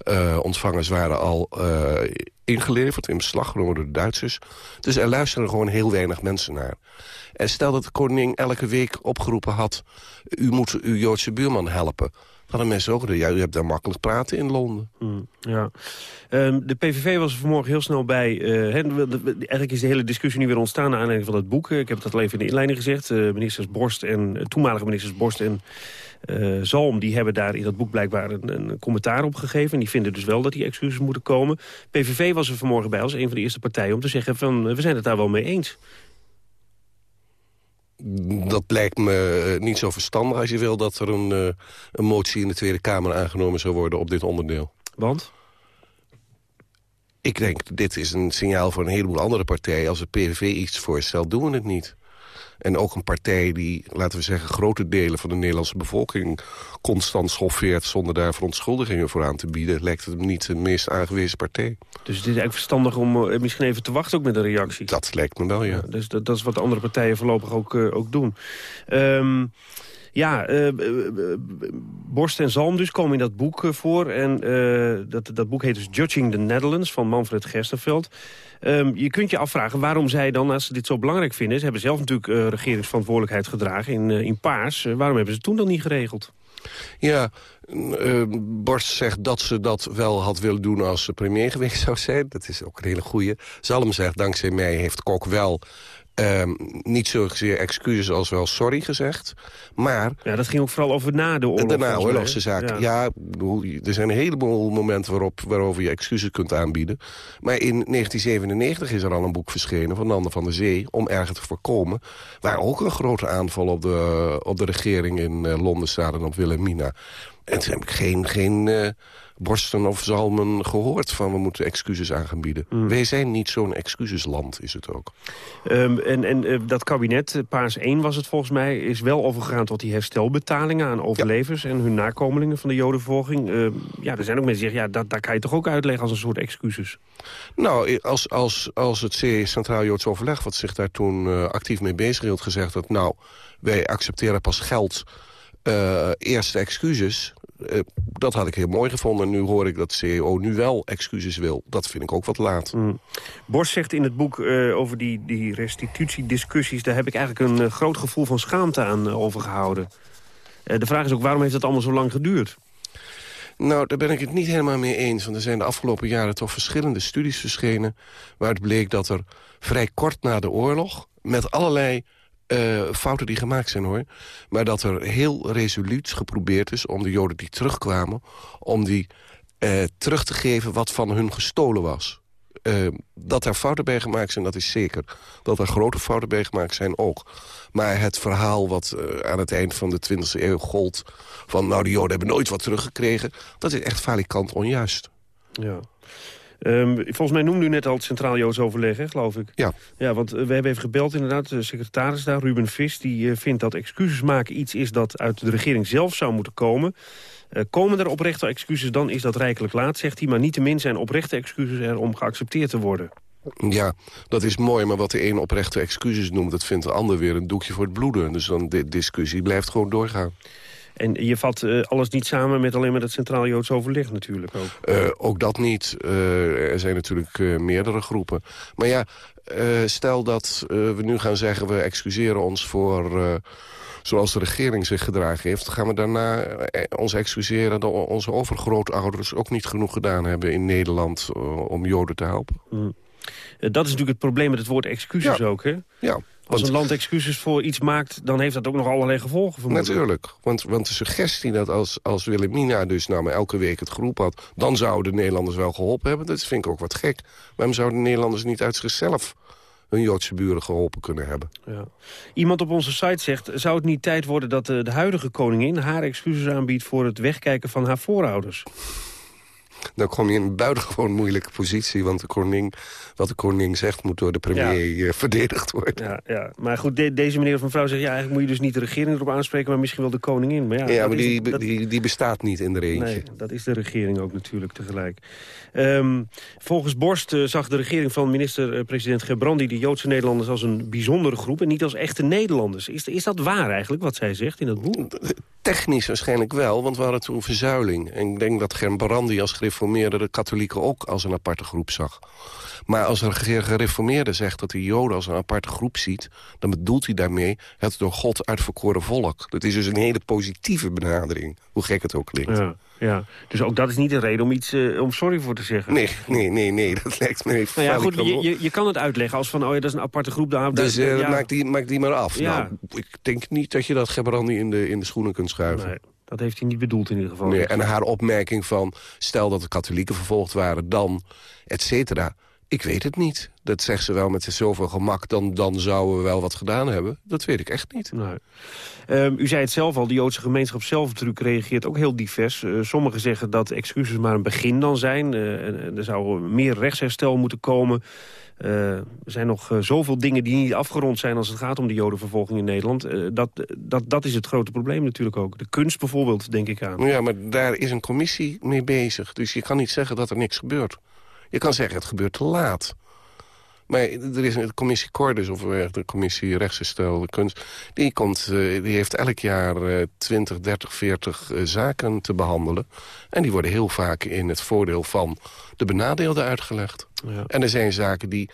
Speaker 17: eh, ontvangers waren al eh, ingeleverd, in beslag genomen door de Duitsers. Dus er luisteren gewoon heel weinig mensen naar. En stel dat de koning elke week opgeroepen had... u moet uw Joodse buurman helpen. Dan hadden mensen ook, ja, u hebt daar makkelijk praten in Londen.
Speaker 10: Mm, ja. Ehm, de PVV was er vanmorgen heel snel bij. de- eigenlijk is de hele discussie nu weer ontstaan... naar aanleiding van het boek. Ik heb dat al even in de inleiding gezegd. Eh, ministers Borst en, toenmalige ministers Borst en eh, Zalm... die hebben daar in dat boek blijkbaar een, een commentaar op gegeven. En die vinden dus wel dat die excuses moeten komen. PVV was er vanmorgen bij als een van de eerste partijen... om te zeggen van, eh, we zijn het daar wel mee eens.
Speaker 17: Dat lijkt me eh, niet zo verstandig als je wil dat er een, een motie in de Tweede Kamer aangenomen zou worden op dit onderdeel.
Speaker 10: Want?
Speaker 17: Ik denk, dit is een signaal voor een heleboel andere partijen. Als de PVV iets voorstelt, doen we het niet. En ook een partij die, laten we zeggen, grote delen van de Nederlandse bevolking constant schoffeert zonder daar verontschuldigingen voor aan te bieden, lijkt het me niet de meest aangewezen partij.
Speaker 10: Dus het is eigenlijk verstandig om eh, misschien even te wachten ook met een reactie.
Speaker 17: Dat lijkt me wel, ja.
Speaker 10: dus dat, dat is wat de andere partijen voorlopig ook, eh, ook doen. Ehm, ja, eh, eh, Borst en Zalm dus komen in dat boek eh, voor. En dat, dat boek heet dus Judging the Netherlands van Manfred Gerstenveld. Ehm, je kunt je afvragen waarom zij dan, als ze dit zo belangrijk vinden... ze hebben zelf natuurlijk regeringsverantwoordelijkheid gedragen in, in Paars... waarom hebben ze toen dan niet geregeld?
Speaker 17: Ja, eh, Borst zegt dat ze dat wel had willen doen als ze premier geweest zou zijn. Dat is ook een hele goeie. Zalm zegt, dankzij mij heeft Kok wel... ehm, niet zozeer excuses als wel sorry gezegd. Maar...
Speaker 10: Ja, dat ging ook vooral over na de oorlog.
Speaker 17: De naoorlogse
Speaker 10: hè?
Speaker 17: zaak.
Speaker 10: Ja.
Speaker 17: Er zijn een heleboel momenten waarop, waarover je excuses kunt aanbieden. Maar in 1997 is er al een boek verschenen van Nanda van der Zee... om erger te voorkomen. Waar ook een grote aanval op de, op de regering in eh, Londen staat en op Wilhelmina. En toen heb ik geen, geen eh, borsten of zalmen gehoord van we moeten excuses aan gaan bieden.
Speaker 10: Mm.
Speaker 17: Wij zijn niet zo'n excusesland, is het ook.
Speaker 10: Ehm, en en eh, dat kabinet, eh, Paars 1 was het volgens mij... is wel overgegaan tot die herstelbetalingen aan overlevers... en hun nakomelingen van de jodenvervolging. Ehm, ja, er zijn ook mensen die zeggen... ja, dat, dat kan je toch ook uitleggen als een soort excuses.
Speaker 17: Nou, als, als, als het C Centraal Joods Overleg... wat zich daar toen eh, actief mee bezig hield, gezegd had... nou, wij accepteren pas geld, eh, eerste excuses... eh, dat had ik heel mooi gevonden. Nu hoor ik dat de CEO nu wel excuses wil. Dat vind ik ook wat laat.
Speaker 10: Bos zegt in het boek eh, over die, die restitutiediscussies... daar heb ik eigenlijk een eh, groot gevoel van schaamte aan eh, overgehouden. Eh, de vraag is ook, waarom heeft het allemaal zo lang geduurd?
Speaker 17: Nou, daar ben ik het niet helemaal mee eens. Want er zijn de afgelopen jaren toch verschillende studies verschenen... waaruit bleek dat er vrij kort na de oorlog... met allerlei eh, fouten die gemaakt zijn, hoor... maar dat er heel resoluut geprobeerd is om de Joden die terugkwamen... om die eh, terug te geven wat van hun gestolen was. Eh, dat er fouten bij gemaakt zijn, dat is zeker. Dat er grote fouten bij gemaakt zijn, ook. Maar het verhaal wat aan het eind van de 20e eeuw gold... van nou, de Joden hebben nooit wat teruggekregen... dat is echt valikant onjuist.
Speaker 10: Ja. Ehm, volgens mij noemde u net al het Centraal Joods Overleg, hè, geloof ik.
Speaker 17: Ja.
Speaker 10: Ja, want eh, we hebben even gebeld inderdaad. De secretaris daar, Ruben Vis, die eh, vindt dat excuses maken iets is dat uit de regering zelf zou moeten komen. Eh, komen er oprechte excuses, dan is dat rijkelijk laat, zegt hij. Maar niettemin zijn oprechte excuses er om geaccepteerd te worden.
Speaker 17: Ja, dat is mooi, maar wat de een oprechte excuses noemt... dat vindt de ander weer een doekje voor het bloeden. Dus dan de discussie blijft gewoon doorgaan.
Speaker 10: En je vat eh, alles niet samen met alleen maar het Centraal Joods Overleg natuurlijk ook.
Speaker 17: Eh, ook dat niet. Eh, er zijn natuurlijk meerdere groepen. Maar ja, stel dat we nu gaan zeggen... we excuseren ons voor... zoals de regering zich gedragen heeft... gaan we daarna ons excuseren dat onze overgrootouders... ook niet genoeg gedaan hebben in Nederland om Joden te helpen.
Speaker 10: Mm. Dat is natuurlijk het probleem met het woord excuses ook, hè?
Speaker 17: Ja.
Speaker 10: Als een land excuses voor iets maakt, dan heeft dat ook nog allerlei gevolgen. vermoedelijk.
Speaker 17: Natuurlijk, want, want de suggestie dat als, als Wilhelmina dus nou maar elke week het geroep had... dan zouden de Nederlanders wel geholpen hebben, dat vind ik ook wat gek. Waarom zouden de Nederlanders niet uit zichzelf hun Joodse buren geholpen kunnen hebben?
Speaker 10: Ja. Iemand op onze site zegt, zou het niet tijd worden dat de, de huidige koningin... haar excuses aanbiedt voor het wegkijken van haar voorouders?
Speaker 17: Dan kom je in een buitengewoon moeilijke positie... want de koning, wat de koning zegt moet door de premier eh, verdedigd worden.
Speaker 10: Ja, ja. Maar goed, de- deze meneer of mevrouw zegt... ja, eigenlijk moet je dus niet de regering erop aanspreken... maar misschien wel de koningin. Maar ja,
Speaker 17: Ja, maar die,
Speaker 10: dat-
Speaker 17: die, die bestaat niet in de eentje.
Speaker 10: Nee, dat is de regering ook natuurlijk tegelijk. Ehm, volgens Borst eh, zag de regering van minister-president Gebrandi... de Joodse Nederlanders als een bijzondere groep... en niet als echte Nederlanders. Is, is dat waar eigenlijk, wat zij zegt in dat boek?
Speaker 17: Technisch waarschijnlijk wel, want we hadden toen verzuiling. En ik denk dat Gerbrandi als gereformeerde de katholieken ook als een aparte groep zag. Maar als een ge- gereformeerde zegt dat hij Joden als een aparte groep ziet... dan bedoelt hij daarmee het door God uitverkoren volk. Dat is dus een hele positieve benadering, hoe gek het ook klinkt.
Speaker 10: Ja, ja. Dus ook dat is niet een reden om iets eh, om sorry voor te zeggen.
Speaker 17: Nee, nee, nee, nee, dat lijkt me even
Speaker 10: Nou ja, goed, je, je, je kan het uitleggen als van, oh ja, dat is een aparte groep. Daar,
Speaker 17: Dus eh,
Speaker 10: ja.
Speaker 17: maak, die, maak die maar af.
Speaker 10: Ja.
Speaker 17: Nou, ik denk niet dat je dat Gebrandi in de, in de schoenen kunt schuiven.
Speaker 10: Nee, dat heeft hij niet bedoeld in ieder geval.
Speaker 17: Nee, en haar opmerking van, stel dat de katholieken vervolgd waren, dan, et cetera. Ik weet het niet. Dat zegt ze wel met zoveel gemak, dan, dan zouden we wel wat gedaan hebben. Dat weet ik echt niet.
Speaker 10: Nee. Ehm, u zei het zelf al, de Joodse gemeenschap zelf natuurlijk reageert ook heel divers. Eh, sommigen zeggen dat excuses maar een begin dan zijn. Eh, en, en er zou meer rechtsherstel moeten komen. Eh, er zijn nog eh, zoveel dingen die niet afgerond zijn als het gaat om de jodenvervolging in Nederland. Eh, dat, dat, dat is het grote probleem natuurlijk ook. De kunst bijvoorbeeld, denk ik aan.
Speaker 17: Ja, maar daar is een commissie mee bezig. Dus je kan niet zeggen dat er niks gebeurt. Je kan zeggen, het gebeurt te laat. Maar er is een commissie Cordus, of eh, de commissie Rechtsherstel, de kunst... die, komt, eh, die heeft elk jaar eh, 20, 30, 40 eh, zaken te behandelen. En die worden heel vaak in het voordeel van de benadeelden uitgelegd.
Speaker 10: Ja.
Speaker 17: En er zijn zaken die,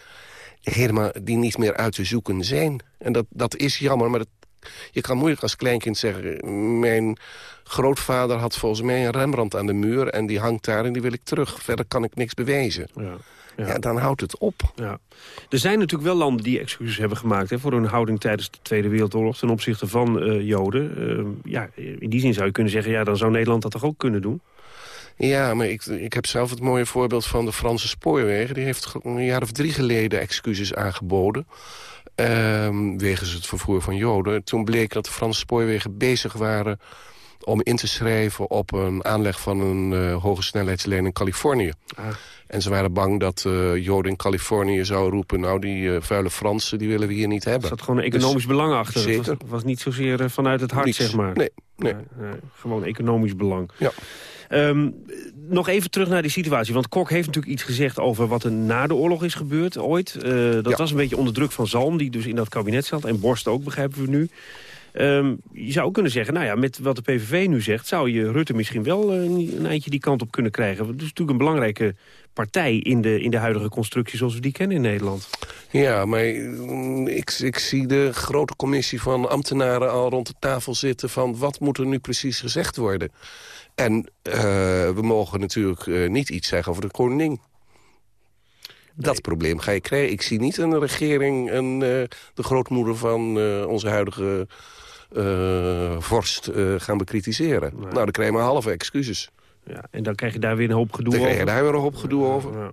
Speaker 17: helemaal, die niet meer uit te zoeken zijn. En dat, dat is jammer, maar dat, je kan moeilijk als kleinkind zeggen... mijn grootvader had volgens mij een Rembrandt aan de muur... en die hangt daar en die wil ik terug. Verder kan ik niks bewijzen.
Speaker 10: Ja.
Speaker 17: Ja, dan houdt het op.
Speaker 10: Ja. Er zijn natuurlijk wel landen die excuses hebben gemaakt... Hè, voor hun houding tijdens de Tweede Wereldoorlog... ten opzichte van eh, Joden. Eh, ja, in die zin zou je kunnen zeggen... ja, dan zou Nederland dat toch ook kunnen doen?
Speaker 17: Ja, maar ik, ik heb zelf het mooie voorbeeld van de Franse spoorwegen. Die heeft een jaar of drie geleden excuses aangeboden. ehm, wegens het vervoer van Joden. Toen bleek dat de Franse spoorwegen bezig waren om in te schrijven op een aanleg van een eh, hoge snelheidslijn in Californië.
Speaker 10: Ah.
Speaker 17: En ze waren bang dat eh, Joden in Californië zouden roepen... nou, die eh, vuile Fransen, die willen we hier niet hebben.
Speaker 10: Er zat gewoon een economisch
Speaker 17: Dus-
Speaker 10: belang achter. Het
Speaker 17: Zeker.
Speaker 10: was, was niet zozeer eh, vanuit het hart,
Speaker 17: Niets.
Speaker 10: zeg maar.
Speaker 17: Nee, nee.
Speaker 10: gewoon economisch belang.
Speaker 17: Ja.
Speaker 10: Ehm, nog even terug naar die situatie. Want Kok heeft natuurlijk iets gezegd over wat er na de oorlog is gebeurd ooit. Dat
Speaker 17: Ja.
Speaker 10: was een beetje onder druk van Zalm, die dus in dat kabinet zat. En Borst ook, begrijpen we nu. Ehm, je zou kunnen zeggen, nou ja, met wat de PVV nu zegt... zou je Rutte misschien wel eh, een eindje die kant op kunnen krijgen. Het is natuurlijk een belangrijke partij in de, in de huidige constructie... zoals we die kennen in Nederland.
Speaker 17: Ja, maar mm, ik, ik zie de grote commissie van ambtenaren al rond de tafel zitten... van wat moet er nu precies gezegd worden? En eh, we mogen natuurlijk eh, niet iets zeggen over de koning. Dat probleem ga je krijgen. Ik zie niet een regering en eh, de grootmoeder van onze huidige vorst eh, gaan bekritiseren. Nou, dan krijg je maar halve excuses.
Speaker 10: Ja, en dan krijg je daar weer een hoop gedoe
Speaker 17: Dan
Speaker 10: over.
Speaker 17: krijg je daar weer een hoop gedoe over.
Speaker 10: Ja.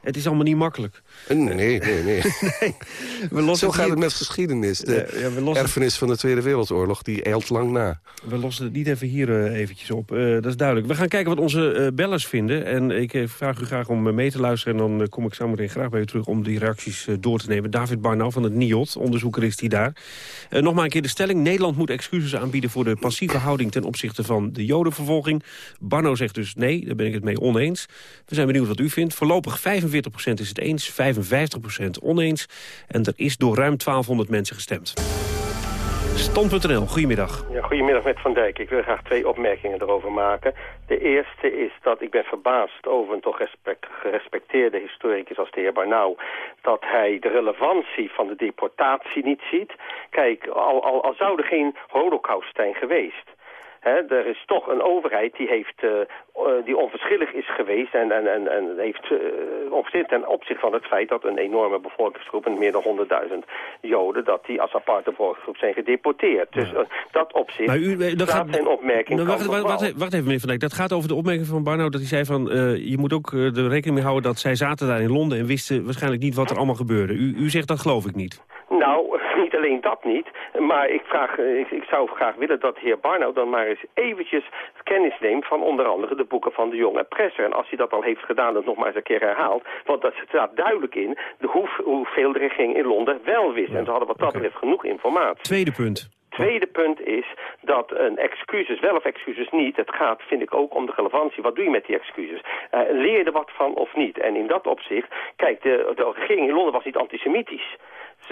Speaker 10: Het is allemaal niet makkelijk.
Speaker 17: Nee, nee, nee.
Speaker 10: We lossen
Speaker 17: Zo gaat het met geschiedenis. De
Speaker 10: Ja, ja, we lossen-
Speaker 17: erfenis van de Tweede Wereldoorlog, die eilt lang na.
Speaker 10: We lossen het niet even hier eh, eventjes op. Eh, dat is duidelijk. We gaan kijken wat onze eh, bellers vinden. En ik eh, vraag u graag om eh, mee te luisteren. En dan eh, kom ik zo meteen graag bij u terug om die reacties eh, door te nemen. David Barnau van het NIOT, onderzoeker is die daar. Eh, nog maar een keer de stelling. Nederland moet excuses aanbieden voor de passieve houding... ten opzichte van de jodenvervolging. Barno zegt dus nee, daar ben ik het mee oneens. We zijn benieuwd wat u vindt. Voorlopig 45% is het eens, 55% oneens. En er is door ruim 1200 mensen gestemd. Stand.nl, goedemiddag.
Speaker 18: Ja, goedemiddag met Van Dijk. Ik wil graag twee opmerkingen erover maken. De eerste is dat ik ben verbaasd over een toch respect, gerespecteerde historicus als de heer Barnau... dat hij de relevantie van de deportatie niet ziet. Kijk, al, al, al zou er geen holocaust zijn geweest... Hè, er is toch een overheid die, heeft, eh, eh, die onverschillig is geweest en, en, en, en heeft uh, onverschillig ten opzichte van het feit dat een enorme bevolkingsgroep, en meer dan 100.000 Joden, dat die als aparte bevolkingsgroep zijn gedeporteerd. Dus uh, dat opzicht
Speaker 10: Maar u, dat gaat-
Speaker 18: zijn opmerking
Speaker 10: Nou, wacht, wacht, wacht, even- wacht even, meneer Van Dijk. Dat gaat over de opmerking van Barnau dat hij zei van... je moet ook er rekening mee houden dat zij zaten daar in Londen... en wisten waarschijnlijk niet wat er allemaal gebeurde. U, u zegt dat geloof ik niet.
Speaker 18: Nou, niet alleen dat niet, maar ik, vraag, eh, ik, ik zou graag willen dat de heer Barnau dan maar eens eventjes kennis neemt van onder andere de boeken van de jonge presser. En als hij dat al heeft gedaan, dat nog maar eens een keer herhaalt. Want dat staat duidelijk in de hoe, hoeveel de regering in Londen wel wist. En ze hadden wat dat betreft genoeg informatie.
Speaker 10: Tweede punt.
Speaker 18: Tweede punt is dat een excuses, wel of excuses niet, het gaat, vind ik ook, om de relevantie. Wat doe je met die excuses? Eh, leer je er wat van of niet? En in dat opzicht, kijk, de, de regering in Londen was niet antisemitisch.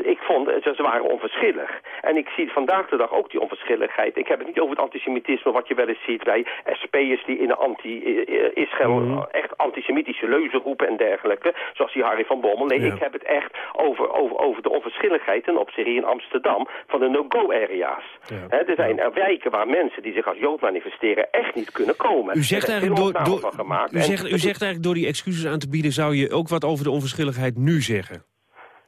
Speaker 18: Ik vond, eh, ze waren onverschillig. En ik zie vandaag de dag ook die onverschilligheid. Ik heb het niet over het antisemitisme wat je wel eens ziet bij SP'ers die in een anti-Israël
Speaker 10: Mhm.
Speaker 18: echt antisemitische leuzen roepen en dergelijke. Zoals die Harry van Bommel. Nee,
Speaker 10: Ja.
Speaker 18: ik heb het echt over, over, over de onverschilligheid ten opzichte hier in Amsterdam van de no-go-area's. Hè, Er zijn er wijken waar mensen die zich als Jood manifesteren echt niet kunnen komen.
Speaker 10: U zegt, eigenlijk door, door, u, zegt, u zegt eigenlijk door die excuses aan te bieden... zou je ook wat over de onverschilligheid nu zeggen.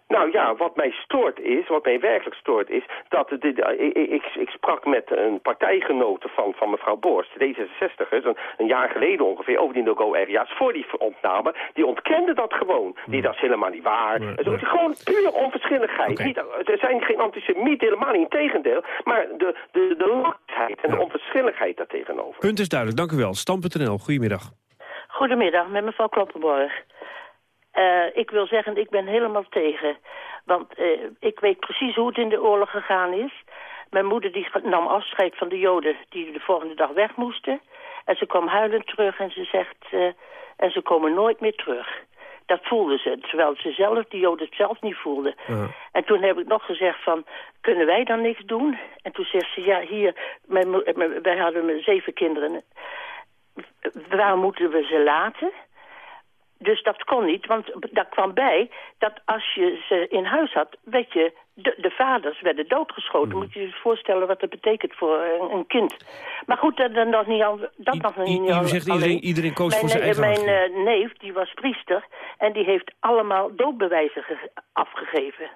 Speaker 18: Nou ja, wat mij stoort is, wat mij werkelijk stoort is, dat de- ik, ik, ik sprak met een partijgenote van, van mevrouw Borst, D66'ers, een, een jaar geleden ongeveer, over die no-go-area's, voor die opname. Die ontkende dat gewoon. Die, dat is helemaal niet waar. Het is gewoon puur onverschilligheid. Niet, er zijn geen antisemieten, helemaal niet, integendeel. Maar de, de, de laksheid en de onverschilligheid daartegenover.
Speaker 10: Punt is duidelijk, dank u wel. Stam.nl, goedemiddag.
Speaker 19: Goedemiddag, met mevrouw Kloppenborg. Eh, ik wil zeggen, ik ben helemaal tegen. Want eh, ik weet precies hoe het in de oorlog gegaan is. Mijn moeder die nam afscheid van de joden die de volgende dag weg moesten. En ze kwam huilend terug en ze zegt... eh, en ze komen nooit meer terug. Dat voelde ze, terwijl ze zelf, die joden het zelf niet voelden. En toen heb ik nog gezegd van, kunnen wij dan niks doen? En toen zegt ze, ja, hier, mijn- wij hadden zeven kinderen. Waar moeten we ze laten? Dus dat kon niet, want daar kwam bij dat als je ze in huis had, werd je, de, de vaders werden doodgeschoten. Moet je je voorstellen wat dat betekent voor een, een kind. Maar goed, dat, dat nog niet al, dat nog niet
Speaker 10: u
Speaker 19: al-
Speaker 10: zegt iedereen- iedereen koos
Speaker 19: mijn,
Speaker 10: voor zijn
Speaker 19: eh,
Speaker 10: eigen
Speaker 19: Mijn eh, neef, die was priester, en die heeft allemaal doodbewijzen ge- afgegeven.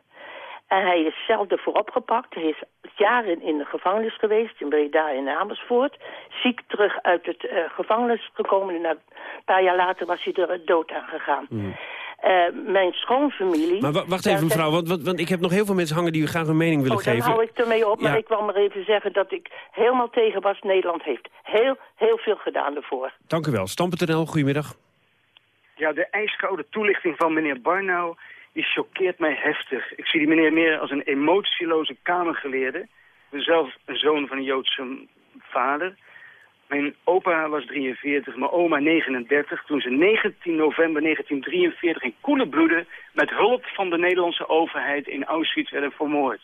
Speaker 19: En hij is zelf ervoor opgepakt. Hij is jaren in de gevangenis geweest, in Breda in Amersfoort. Ziek terug uit het eh, gevangenis gekomen. En een paar jaar later was hij er dood aan gegaan. Eh, mijn schoonfamilie...
Speaker 10: Maar wa- wacht even, mevrouw, want, want, want ik heb nog heel veel mensen hangen die u graag een mening willen
Speaker 19: Oh, dan
Speaker 10: geven.
Speaker 19: hou ik ermee op, maar
Speaker 10: Ja.
Speaker 19: ik wil maar even zeggen dat ik helemaal tegen was. Nederland heeft heel, heel veel gedaan ervoor.
Speaker 10: Dank u wel. Stam.nl, goedemiddag.
Speaker 20: Ja, de ijskoude toelichting van meneer Barnau, die choqueert mij heftig. Ik zie die meneer meer als een emotieloze kamergeleerde. Zelf een zoon van een Joodse vader. Mijn opa was 43, mijn oma 39, toen ze 19 november 1943 in koele bloeden met hulp van de Nederlandse overheid in Auschwitz werden vermoord.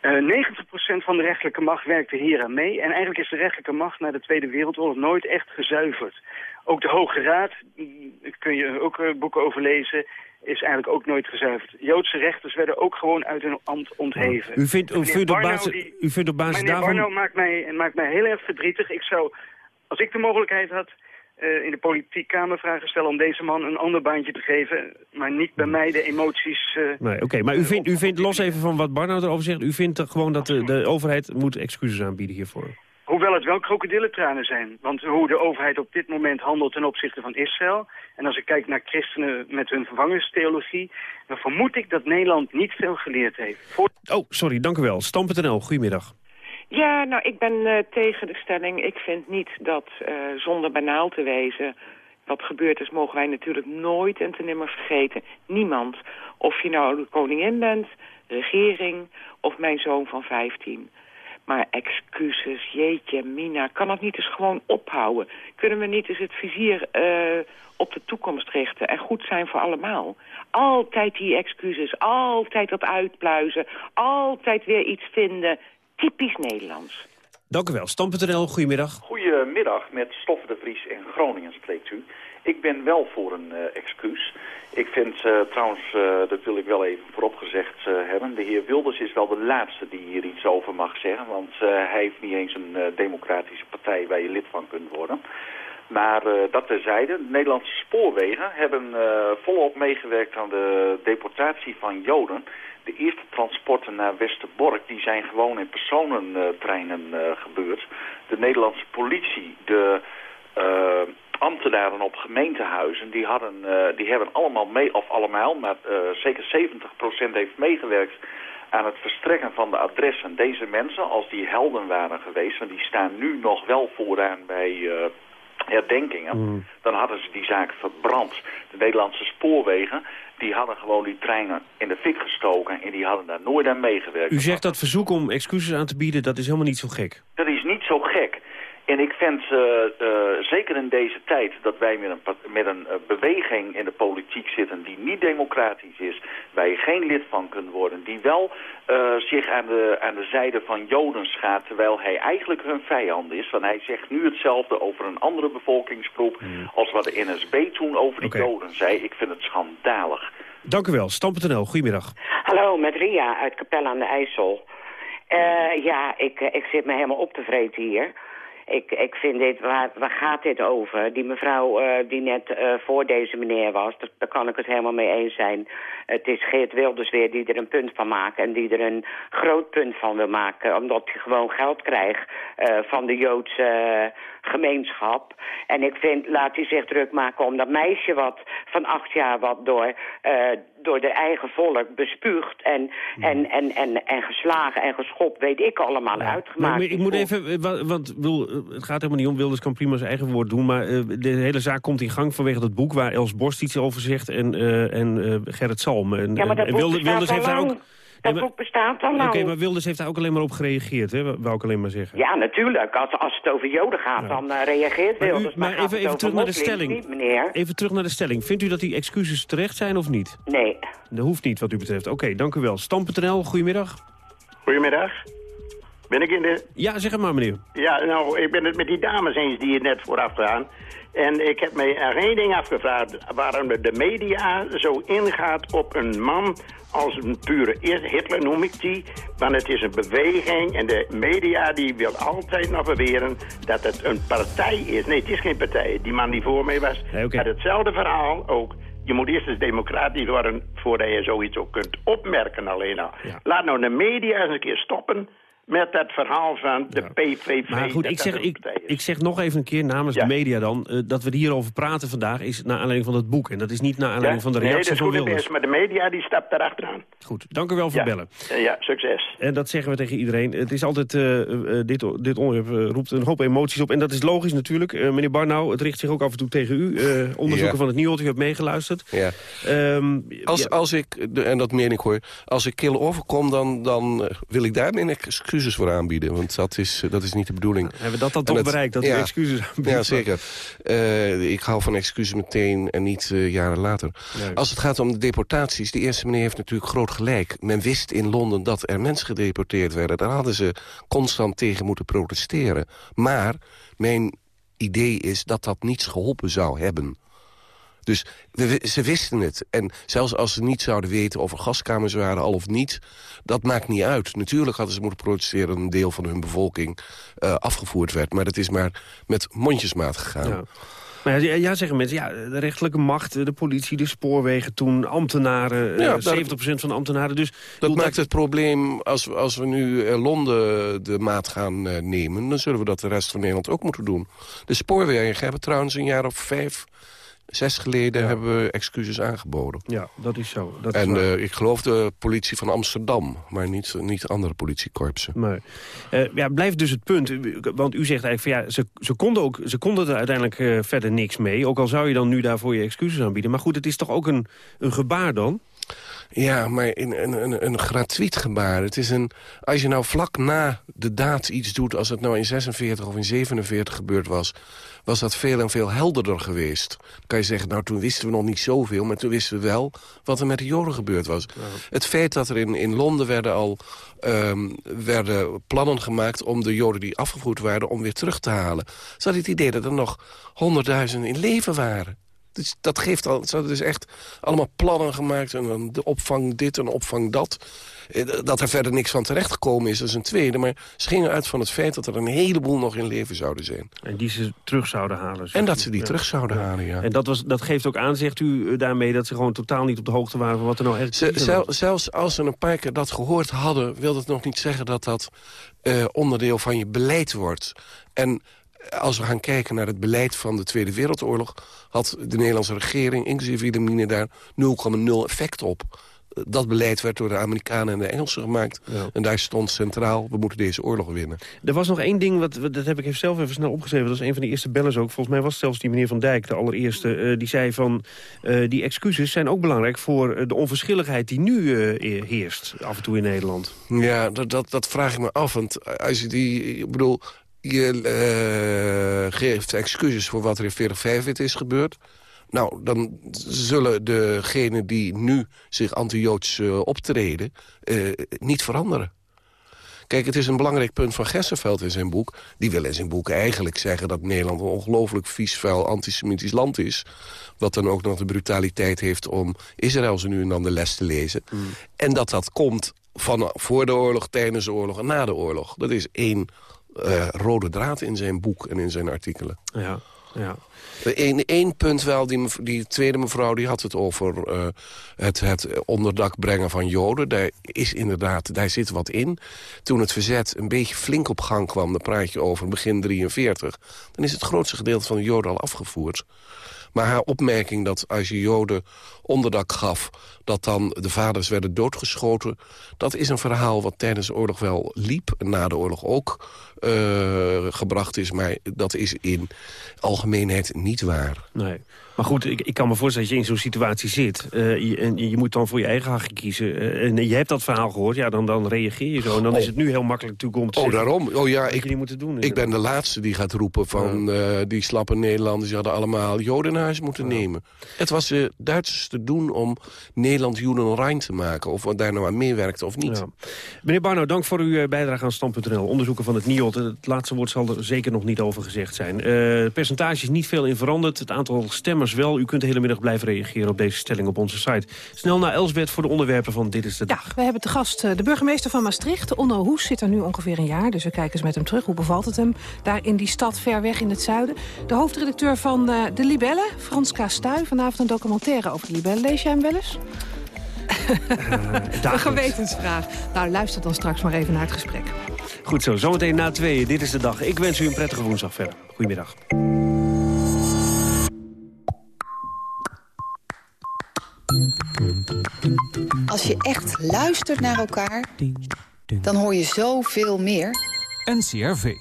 Speaker 20: Eh 90% van de rechterlijke macht werkte hier aan mee. En eigenlijk is de rechterlijke macht na de Tweede Wereldoorlog nooit echt gezuiverd. Ook de Hoge Raad, mm, daar kun je ook eh, boeken over lezen, is eigenlijk ook nooit gezuiverd. Joodse rechters werden ook gewoon uit hun ambt ontheven.
Speaker 10: U vindt, u vindt, op, basis,
Speaker 20: die-
Speaker 10: u vindt op basis daarvan...
Speaker 20: Barnau maakt mij, maakt mij heel erg verdrietig. Ik zou, als ik de mogelijkheid had, eh, in de politiek kamervragen stellen om deze man een ander baantje te geven. Maar niet bij mij de emoties... eh,
Speaker 10: Nee, oké, maar u vindt, u vindt, los even van wat Barnau erover zegt... u vindt gewoon dat de, de overheid moet excuses aanbieden hiervoor?
Speaker 20: Hoe hoewel het wel krokodillentranen zijn. Want hoe de overheid op dit moment handelt ten opzichte van Israël... en als ik kijk naar christenen met hun vervangerstheologie... dan vermoed ik dat Nederland niet veel geleerd heeft. Voor...
Speaker 10: Oh, sorry, dank u wel. Stam.nl, goedemiddag.
Speaker 21: Ja, nou, ik ben eh, tegen de stelling. Ik vind niet dat, eh, zonder banaal te wezen... wat gebeurd is, mogen wij natuurlijk nooit en te nimmer vergeten. Niemand. Of je nou de koningin bent, regering of mijn zoon van 15. Maar excuses, jeetje, Mina, kan dat niet eens gewoon ophouden? Kunnen we niet eens het vizier eh, op de toekomst richten en goed zijn voor allemaal? Altijd die excuses, altijd dat uitpluizen, altijd weer iets vinden. Typisch Nederlands.
Speaker 10: Dank u wel. Stam.nl, goedemiddag.
Speaker 22: Goedemiddag, met Stoffen de Vries in Groningen spreekt u. Ik ben wel voor een uh, excuus. Ik vind uh, trouwens, uh, dat wil ik wel even vooropgezegd hebben... de heer Wilders is wel de laatste die hier iets over mag zeggen... want hij heeft niet eens een democratische partij waar je lid van kunt worden... Maar dat terzijde, de Nederlandse spoorwegen hebben volop meegewerkt aan de deportatie van Joden de eerste transporten naar Westerbork die zijn gewoon in personentreinen gebeurd. De Nederlandse politie, de ambtenaren op gemeentehuizen, die, hadden, uh, die hebben allemaal mee, of allemaal, maar zeker 70% heeft meegewerkt aan het verstrekken van de adressen. Deze mensen, als die helden waren geweest, en die staan nu nog wel vooraan bij herdenkingen, mm. dan hadden ze die zaak verbrand. De Nederlandse spoorwegen, die hadden gewoon die treinen in de fik gestoken en die hadden daar nooit aan meegewerkt.
Speaker 10: U zegt dat verzoek om excuses aan te bieden, dat is helemaal niet zo gek.
Speaker 22: Dat is niet zo gek. En ik vind, uh, uh, zeker in deze tijd, dat wij met een, met een uh, beweging in de politiek zitten die niet democratisch is, waar je geen lid van kunt worden, die wel zich aan de, aan de zijde van Joden schaadt, terwijl hij eigenlijk hun vijand is. Want hij zegt nu hetzelfde over een andere bevolkingsgroep mm. als wat de NSB toen over de okay. Joden zei. Ik vind het schandalig.
Speaker 10: Dank u wel. Stam.nl, goedemiddag.
Speaker 23: Hallo, met Ria uit Capelle aan de IJssel. ja, ik, ik zit me helemaal op te vreten hier. Ik, ik vind dit, waar, waar gaat dit over? Die mevrouw uh, die net uh, voor deze meneer was, daar, kan ik het helemaal mee eens zijn. Het is Geert Wilders weer die er een punt van maakt en die er een groot punt van wil maken. Omdat hij gewoon geld krijgt uh, van de Joodse gemeenschap. En ik vind, laat hij zich druk maken om dat meisje wat van acht jaar wat door, door de eigen volk bespuugd en, en, en, en, en geslagen en geschopt, weet ik allemaal, ja. uitgemaakt.
Speaker 10: Maar, ik moet even, want wil, het gaat helemaal niet om, Wilders kan prima zijn eigen woord doen, maar uh, de hele zaak komt in gang vanwege dat boek waar Els Borst iets over zegt en, uh, en uh, Gerrit Salm. En,
Speaker 23: ja, maar dat
Speaker 10: en
Speaker 23: boek
Speaker 10: Wilders, Wilders heeft daar ook...
Speaker 23: Dat boek bestaat al lang.
Speaker 10: Oké, maar Wilders heeft daar ook alleen maar op gereageerd, hè? wou ik alleen maar zeggen.
Speaker 23: Ja, natuurlijk. Als, als het over Joden gaat, ja. dan uh, reageert
Speaker 10: maar
Speaker 23: Wilders.
Speaker 10: U, maar, maar even, even terug naar de stelling.
Speaker 23: Niet, meneer.
Speaker 10: Even terug naar de stelling. Vindt u dat die excuses terecht zijn of niet?
Speaker 23: Nee.
Speaker 10: Dat hoeft niet wat u betreft. Oké, okay, dank u wel. Stam.nl, goedemiddag.
Speaker 24: Goedemiddag. Ben ik in de...
Speaker 10: Ja, zeg het maar, meneer.
Speaker 24: Ja, nou, ik ben het met die dames eens die het net vooraf gaan. En ik heb mij er één ding afgevraagd. Waarom de media zo ingaat op een man als een pure Hitler, noem ik die. Want het is een beweging en de media die wil altijd nog beweren dat het een partij is. Nee, het is geen partij. Die man die voor mij was,
Speaker 10: nee, okay.
Speaker 24: had hetzelfde verhaal ook. Je moet eerst eens democratisch worden voordat je zoiets ook kunt opmerken alleen al. Ja. Laat nou de media eens een keer stoppen met dat verhaal van de ja. PVV.
Speaker 10: Maar goed, ik zeg, ik, ik zeg nog even een keer namens ja. de media dan... Uh, dat we hierover praten vandaag is naar aanleiding van het boek. En dat is niet naar aanleiding ja? van de reactie
Speaker 24: nee,
Speaker 10: van Wilders.
Speaker 24: Best, maar de media die stapt erachteraan.
Speaker 10: Goed, dank u wel voor bellen.
Speaker 24: Ja, succes.
Speaker 10: En dat zeggen we tegen iedereen. Het is altijd, uh, uh, dit, dit onderwerp roept een hoop emoties op. En dat is logisch natuurlijk. meneer Barnau, het richt zich ook af en toe tegen u. onderzoeken van het Nieuws, u hebt meegeluisterd.
Speaker 17: Ja.
Speaker 10: Um,
Speaker 17: als, als ik, en dat meen ik hoor, als ik kil overkom... dan, dan wil ik daar mijn excuses voor aanbieden. Want dat is, dat is niet de bedoeling.
Speaker 10: Hebben we dat dan toch bereikt, dat ja, u excuses aanbiedt?
Speaker 17: Ja, zeker. Uh, ik hou van excuses meteen en niet uh, jaren later. Als het gaat om de deportaties, de eerste meneer heeft natuurlijk groot gelijk. Men wist in Londen dat er mensen gedeporteerd werden. Daar hadden ze constant tegen moeten protesteren. Maar mijn idee is dat dat niets geholpen zou hebben. Dus we, ze wisten het. En zelfs als ze niet zouden weten of er gaskamers waren, al of niet... dat maakt niet uit. Natuurlijk hadden ze moeten protesteren dat een deel van hun bevolking uh, afgevoerd werd. Maar dat is maar met mondjesmaat gegaan. Ja.
Speaker 10: Maar ja, ja, zeggen mensen, ja, de rechterlijke macht, de politie, de spoorwegen toen, ambtenaren,
Speaker 17: Ja,
Speaker 10: eh,
Speaker 17: daar-
Speaker 10: 70% van de ambtenaren. Dus
Speaker 17: Dat maakt het probleem, als, we- als we nu eh, Londen de maat gaan eh, nemen... dan zullen we dat de rest van Nederland ook moeten doen. De spoorwegen hebben trouwens een jaar of vijf, zes geleden... hebben we excuses aangeboden.
Speaker 10: Ja, dat is zo. Dat
Speaker 17: en eh, ik geloof de politie van Amsterdam, maar niet, niet andere politiekorpsen.
Speaker 10: Maar eh, ja, blijft dus het punt. Want u zegt eigenlijk van ja, ze, ze, konden, ook, ze konden er uiteindelijk eh, verder niks mee. Ook al zou je dan nu daarvoor je excuses aanbieden. Maar goed, het is toch ook een, een gebaar dan?
Speaker 17: Ja, maar een, een, een, een gratuit gebaar. Het is een, als je nou vlak na de daad iets doet... als het nou in 46 of in 47 gebeurd was... was dat veel en veel helderder geweest. Dan kan je zeggen, nou toen wisten we nog niet zoveel... maar toen wisten we wel wat er met de Joden gebeurd was. Het feit dat er in, in Londen werden al ehm, werden plannen gemaakt... om de Joden die afgevoerd waren, om weer terug te halen. Ze hadden het idee dat er nog honderdduizenden in leven waren. Dus dat geeft al, ze hadden dus echt allemaal plannen gemaakt. En dan de opvang dit en opvang dat. Eh, Dat er verder niks van terechtgekomen is, dat is een tweede. Maar ze gingen uit van het feit dat er een heleboel nog in leven zouden zijn.
Speaker 10: En die ze terug zouden halen.
Speaker 17: En dat ze die
Speaker 10: Ja.
Speaker 17: terug zouden halen, ja.
Speaker 10: En dat, was, dat geeft ook aan, zegt u eh, daarmee... dat ze gewoon totaal niet op de hoogte waren van wat er nou echt
Speaker 17: Ze, zel- zelfs als ze een paar keer dat gehoord hadden... wil dat nog niet zeggen dat dat eh, onderdeel van je beleid wordt. En als we gaan kijken naar het beleid van de Tweede Wereldoorlog... had de Nederlandse regering, inclusief Wilhelmine, daar 0,0 effect op. Dat beleid werd door de Amerikanen en de Engelsen gemaakt. En daar stond centraal, we moeten deze oorlog winnen.
Speaker 10: Er was nog één ding, wat, dat heb ik even zelf even snel opgeschreven. Dat is een van de eerste bellers ook. Volgens mij was het zelfs die meneer Van Dijk, de allereerste. eh, die zei van, eh, die excuses zijn ook belangrijk... voor eh, de onverschilligheid die nu eh, heerst af en toe in Nederland.
Speaker 17: Ja, dat, dat, dat vraag ik me af. Want als je die... Ik bedoel, je eh, geeft excuses voor wat er in 40 is gebeurd. Nou, dan zullen degenen die nu zich anti-Joods eh, optreden... eh, niet veranderen. Kijk, het is een belangrijk punt van Gessenveld in zijn boek. Die wil in zijn boek eigenlijk zeggen dat Nederland... een ongelooflijk vies, vuil, antisemitisch land is. Wat dan ook nog de brutaliteit heeft om Israël zo nu en dan de les te lezen. En dat dat komt van voor de oorlog, tijdens de oorlog en na de oorlog. Dat is één eh, rode draad in zijn boek en in zijn artikelen.
Speaker 10: Ja, ja.
Speaker 17: Eén één punt wel, die, die tweede mevrouw die had het over eh, het, het onderdak brengen van Joden. Daar is inderdaad, daar zit wat in. Toen het verzet een beetje flink op gang kwam, dan praat je over begin 43... dan is het grootste gedeelte van de Joden al afgevoerd. Maar haar opmerking dat als je Joden onderdak gaf... dat dan de vaders werden doodgeschoten... dat is een verhaal wat tijdens de oorlog wel liep... en na de oorlog ook gebracht is. Maar dat is in algemeenheid niet waar.
Speaker 10: Nee. Maar goed, ik, ik kan me voorstellen dat je in zo'n situatie zit. eh, je, en je moet dan voor je eigen hachje kiezen. eh, en je hebt dat verhaal gehoord, ja, dan, dan reageer je zo. En dan
Speaker 17: Oh.
Speaker 10: is het nu heel makkelijk natuurlijk om te
Speaker 17: Oh, daarom. Oh ja, ik,
Speaker 10: moeten doen.
Speaker 17: ik ben de laatste die gaat roepen van eh, die slappe Nederlanders... die hadden allemaal Joden naar huis moeten nemen. Het was de Duitsers te doen om Nederland Judenrein te maken. Of wat daar nou aan meewerkte of niet.
Speaker 10: Ja. Meneer Barno, dank voor uw eh, bijdrage aan Stand.nl. Onderzoeken van het NIOT. Het laatste woord zal er zeker nog niet over gezegd zijn. Eh, het percentage is niet veel in veranderd. Het aantal stemmers wel. U kunt de hele middag blijven reageren op deze stelling op onze site. Snel naar Elsbeth voor de onderwerpen van Dit is de Dag.
Speaker 25: We hebben te gast eh, de burgemeester van Maastricht, Onno Hoes, zit er nu ongeveer een jaar. Dus we kijken eens met hem terug. Hoe bevalt het hem daar in die stad ver weg in het zuiden? De hoofdredacteur van eh, De Libelle, Frans. Stuy. Vanavond een documentaire over de Libelle. Lees jij hem wel eens? een gewetensvraag. Nou, luister dan straks maar even naar het gesprek.
Speaker 10: Goed zo, zometeen na tweeën. Dit is de dag. Ik wens u een prettige woensdag verder. Goedemiddag.
Speaker 26: Als je echt luistert naar elkaar, dan hoor je zoveel meer.
Speaker 27: NCRV.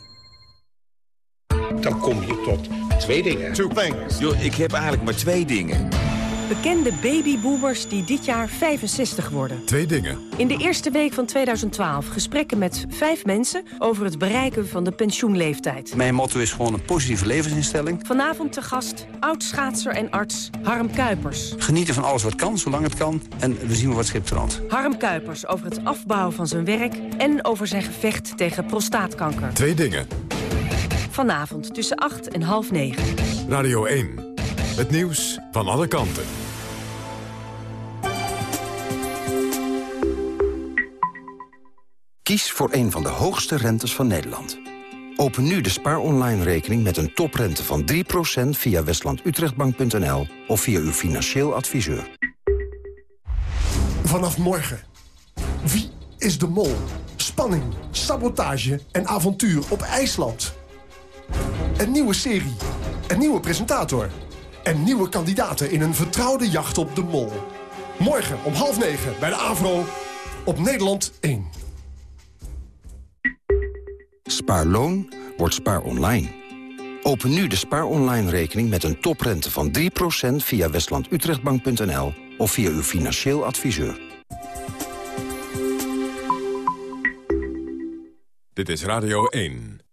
Speaker 28: Dan kom je tot twee dingen. Two things.
Speaker 27: Yo, ik heb eigenlijk maar twee dingen.
Speaker 29: Bekende babyboomers die dit jaar 65 worden.
Speaker 1: Twee dingen.
Speaker 29: In de eerste week van 2012 gesprekken met vijf mensen... over het bereiken van de pensioenleeftijd.
Speaker 27: Mijn motto is gewoon een positieve levensinstelling.
Speaker 29: Vanavond te gast oud-schaatser en arts Harm Kuipers.
Speaker 27: Genieten van alles wat kan, zolang het kan. En we zien wat schip strandt.
Speaker 29: Harm Kuipers over het afbouwen van zijn werk... en over zijn gevecht tegen prostaatkanker.
Speaker 1: Twee dingen.
Speaker 29: Vanavond tussen 8 en half 9.
Speaker 1: Radio 1. Het nieuws van alle kanten.
Speaker 30: Kies voor een van de hoogste rentes van Nederland.
Speaker 24: Open nu de Spaar Online rekening met een toprente van 3% via westlandutrechtbank.nl of via uw financieel adviseur.
Speaker 31: Vanaf morgen. Wie is de mol? Spanning, sabotage en avontuur op IJsland. Een nieuwe serie, een nieuwe presentator... en nieuwe kandidaten in een vertrouwde jacht op de mol. Morgen om half negen bij de AVRO op Nederland 1.
Speaker 24: Spaarloon wordt spaar online. Open nu de spaar online rekening met een toprente van 3% via westlandutrechtbank.nl of via uw financieel adviseur.
Speaker 1: Dit is Radio 1.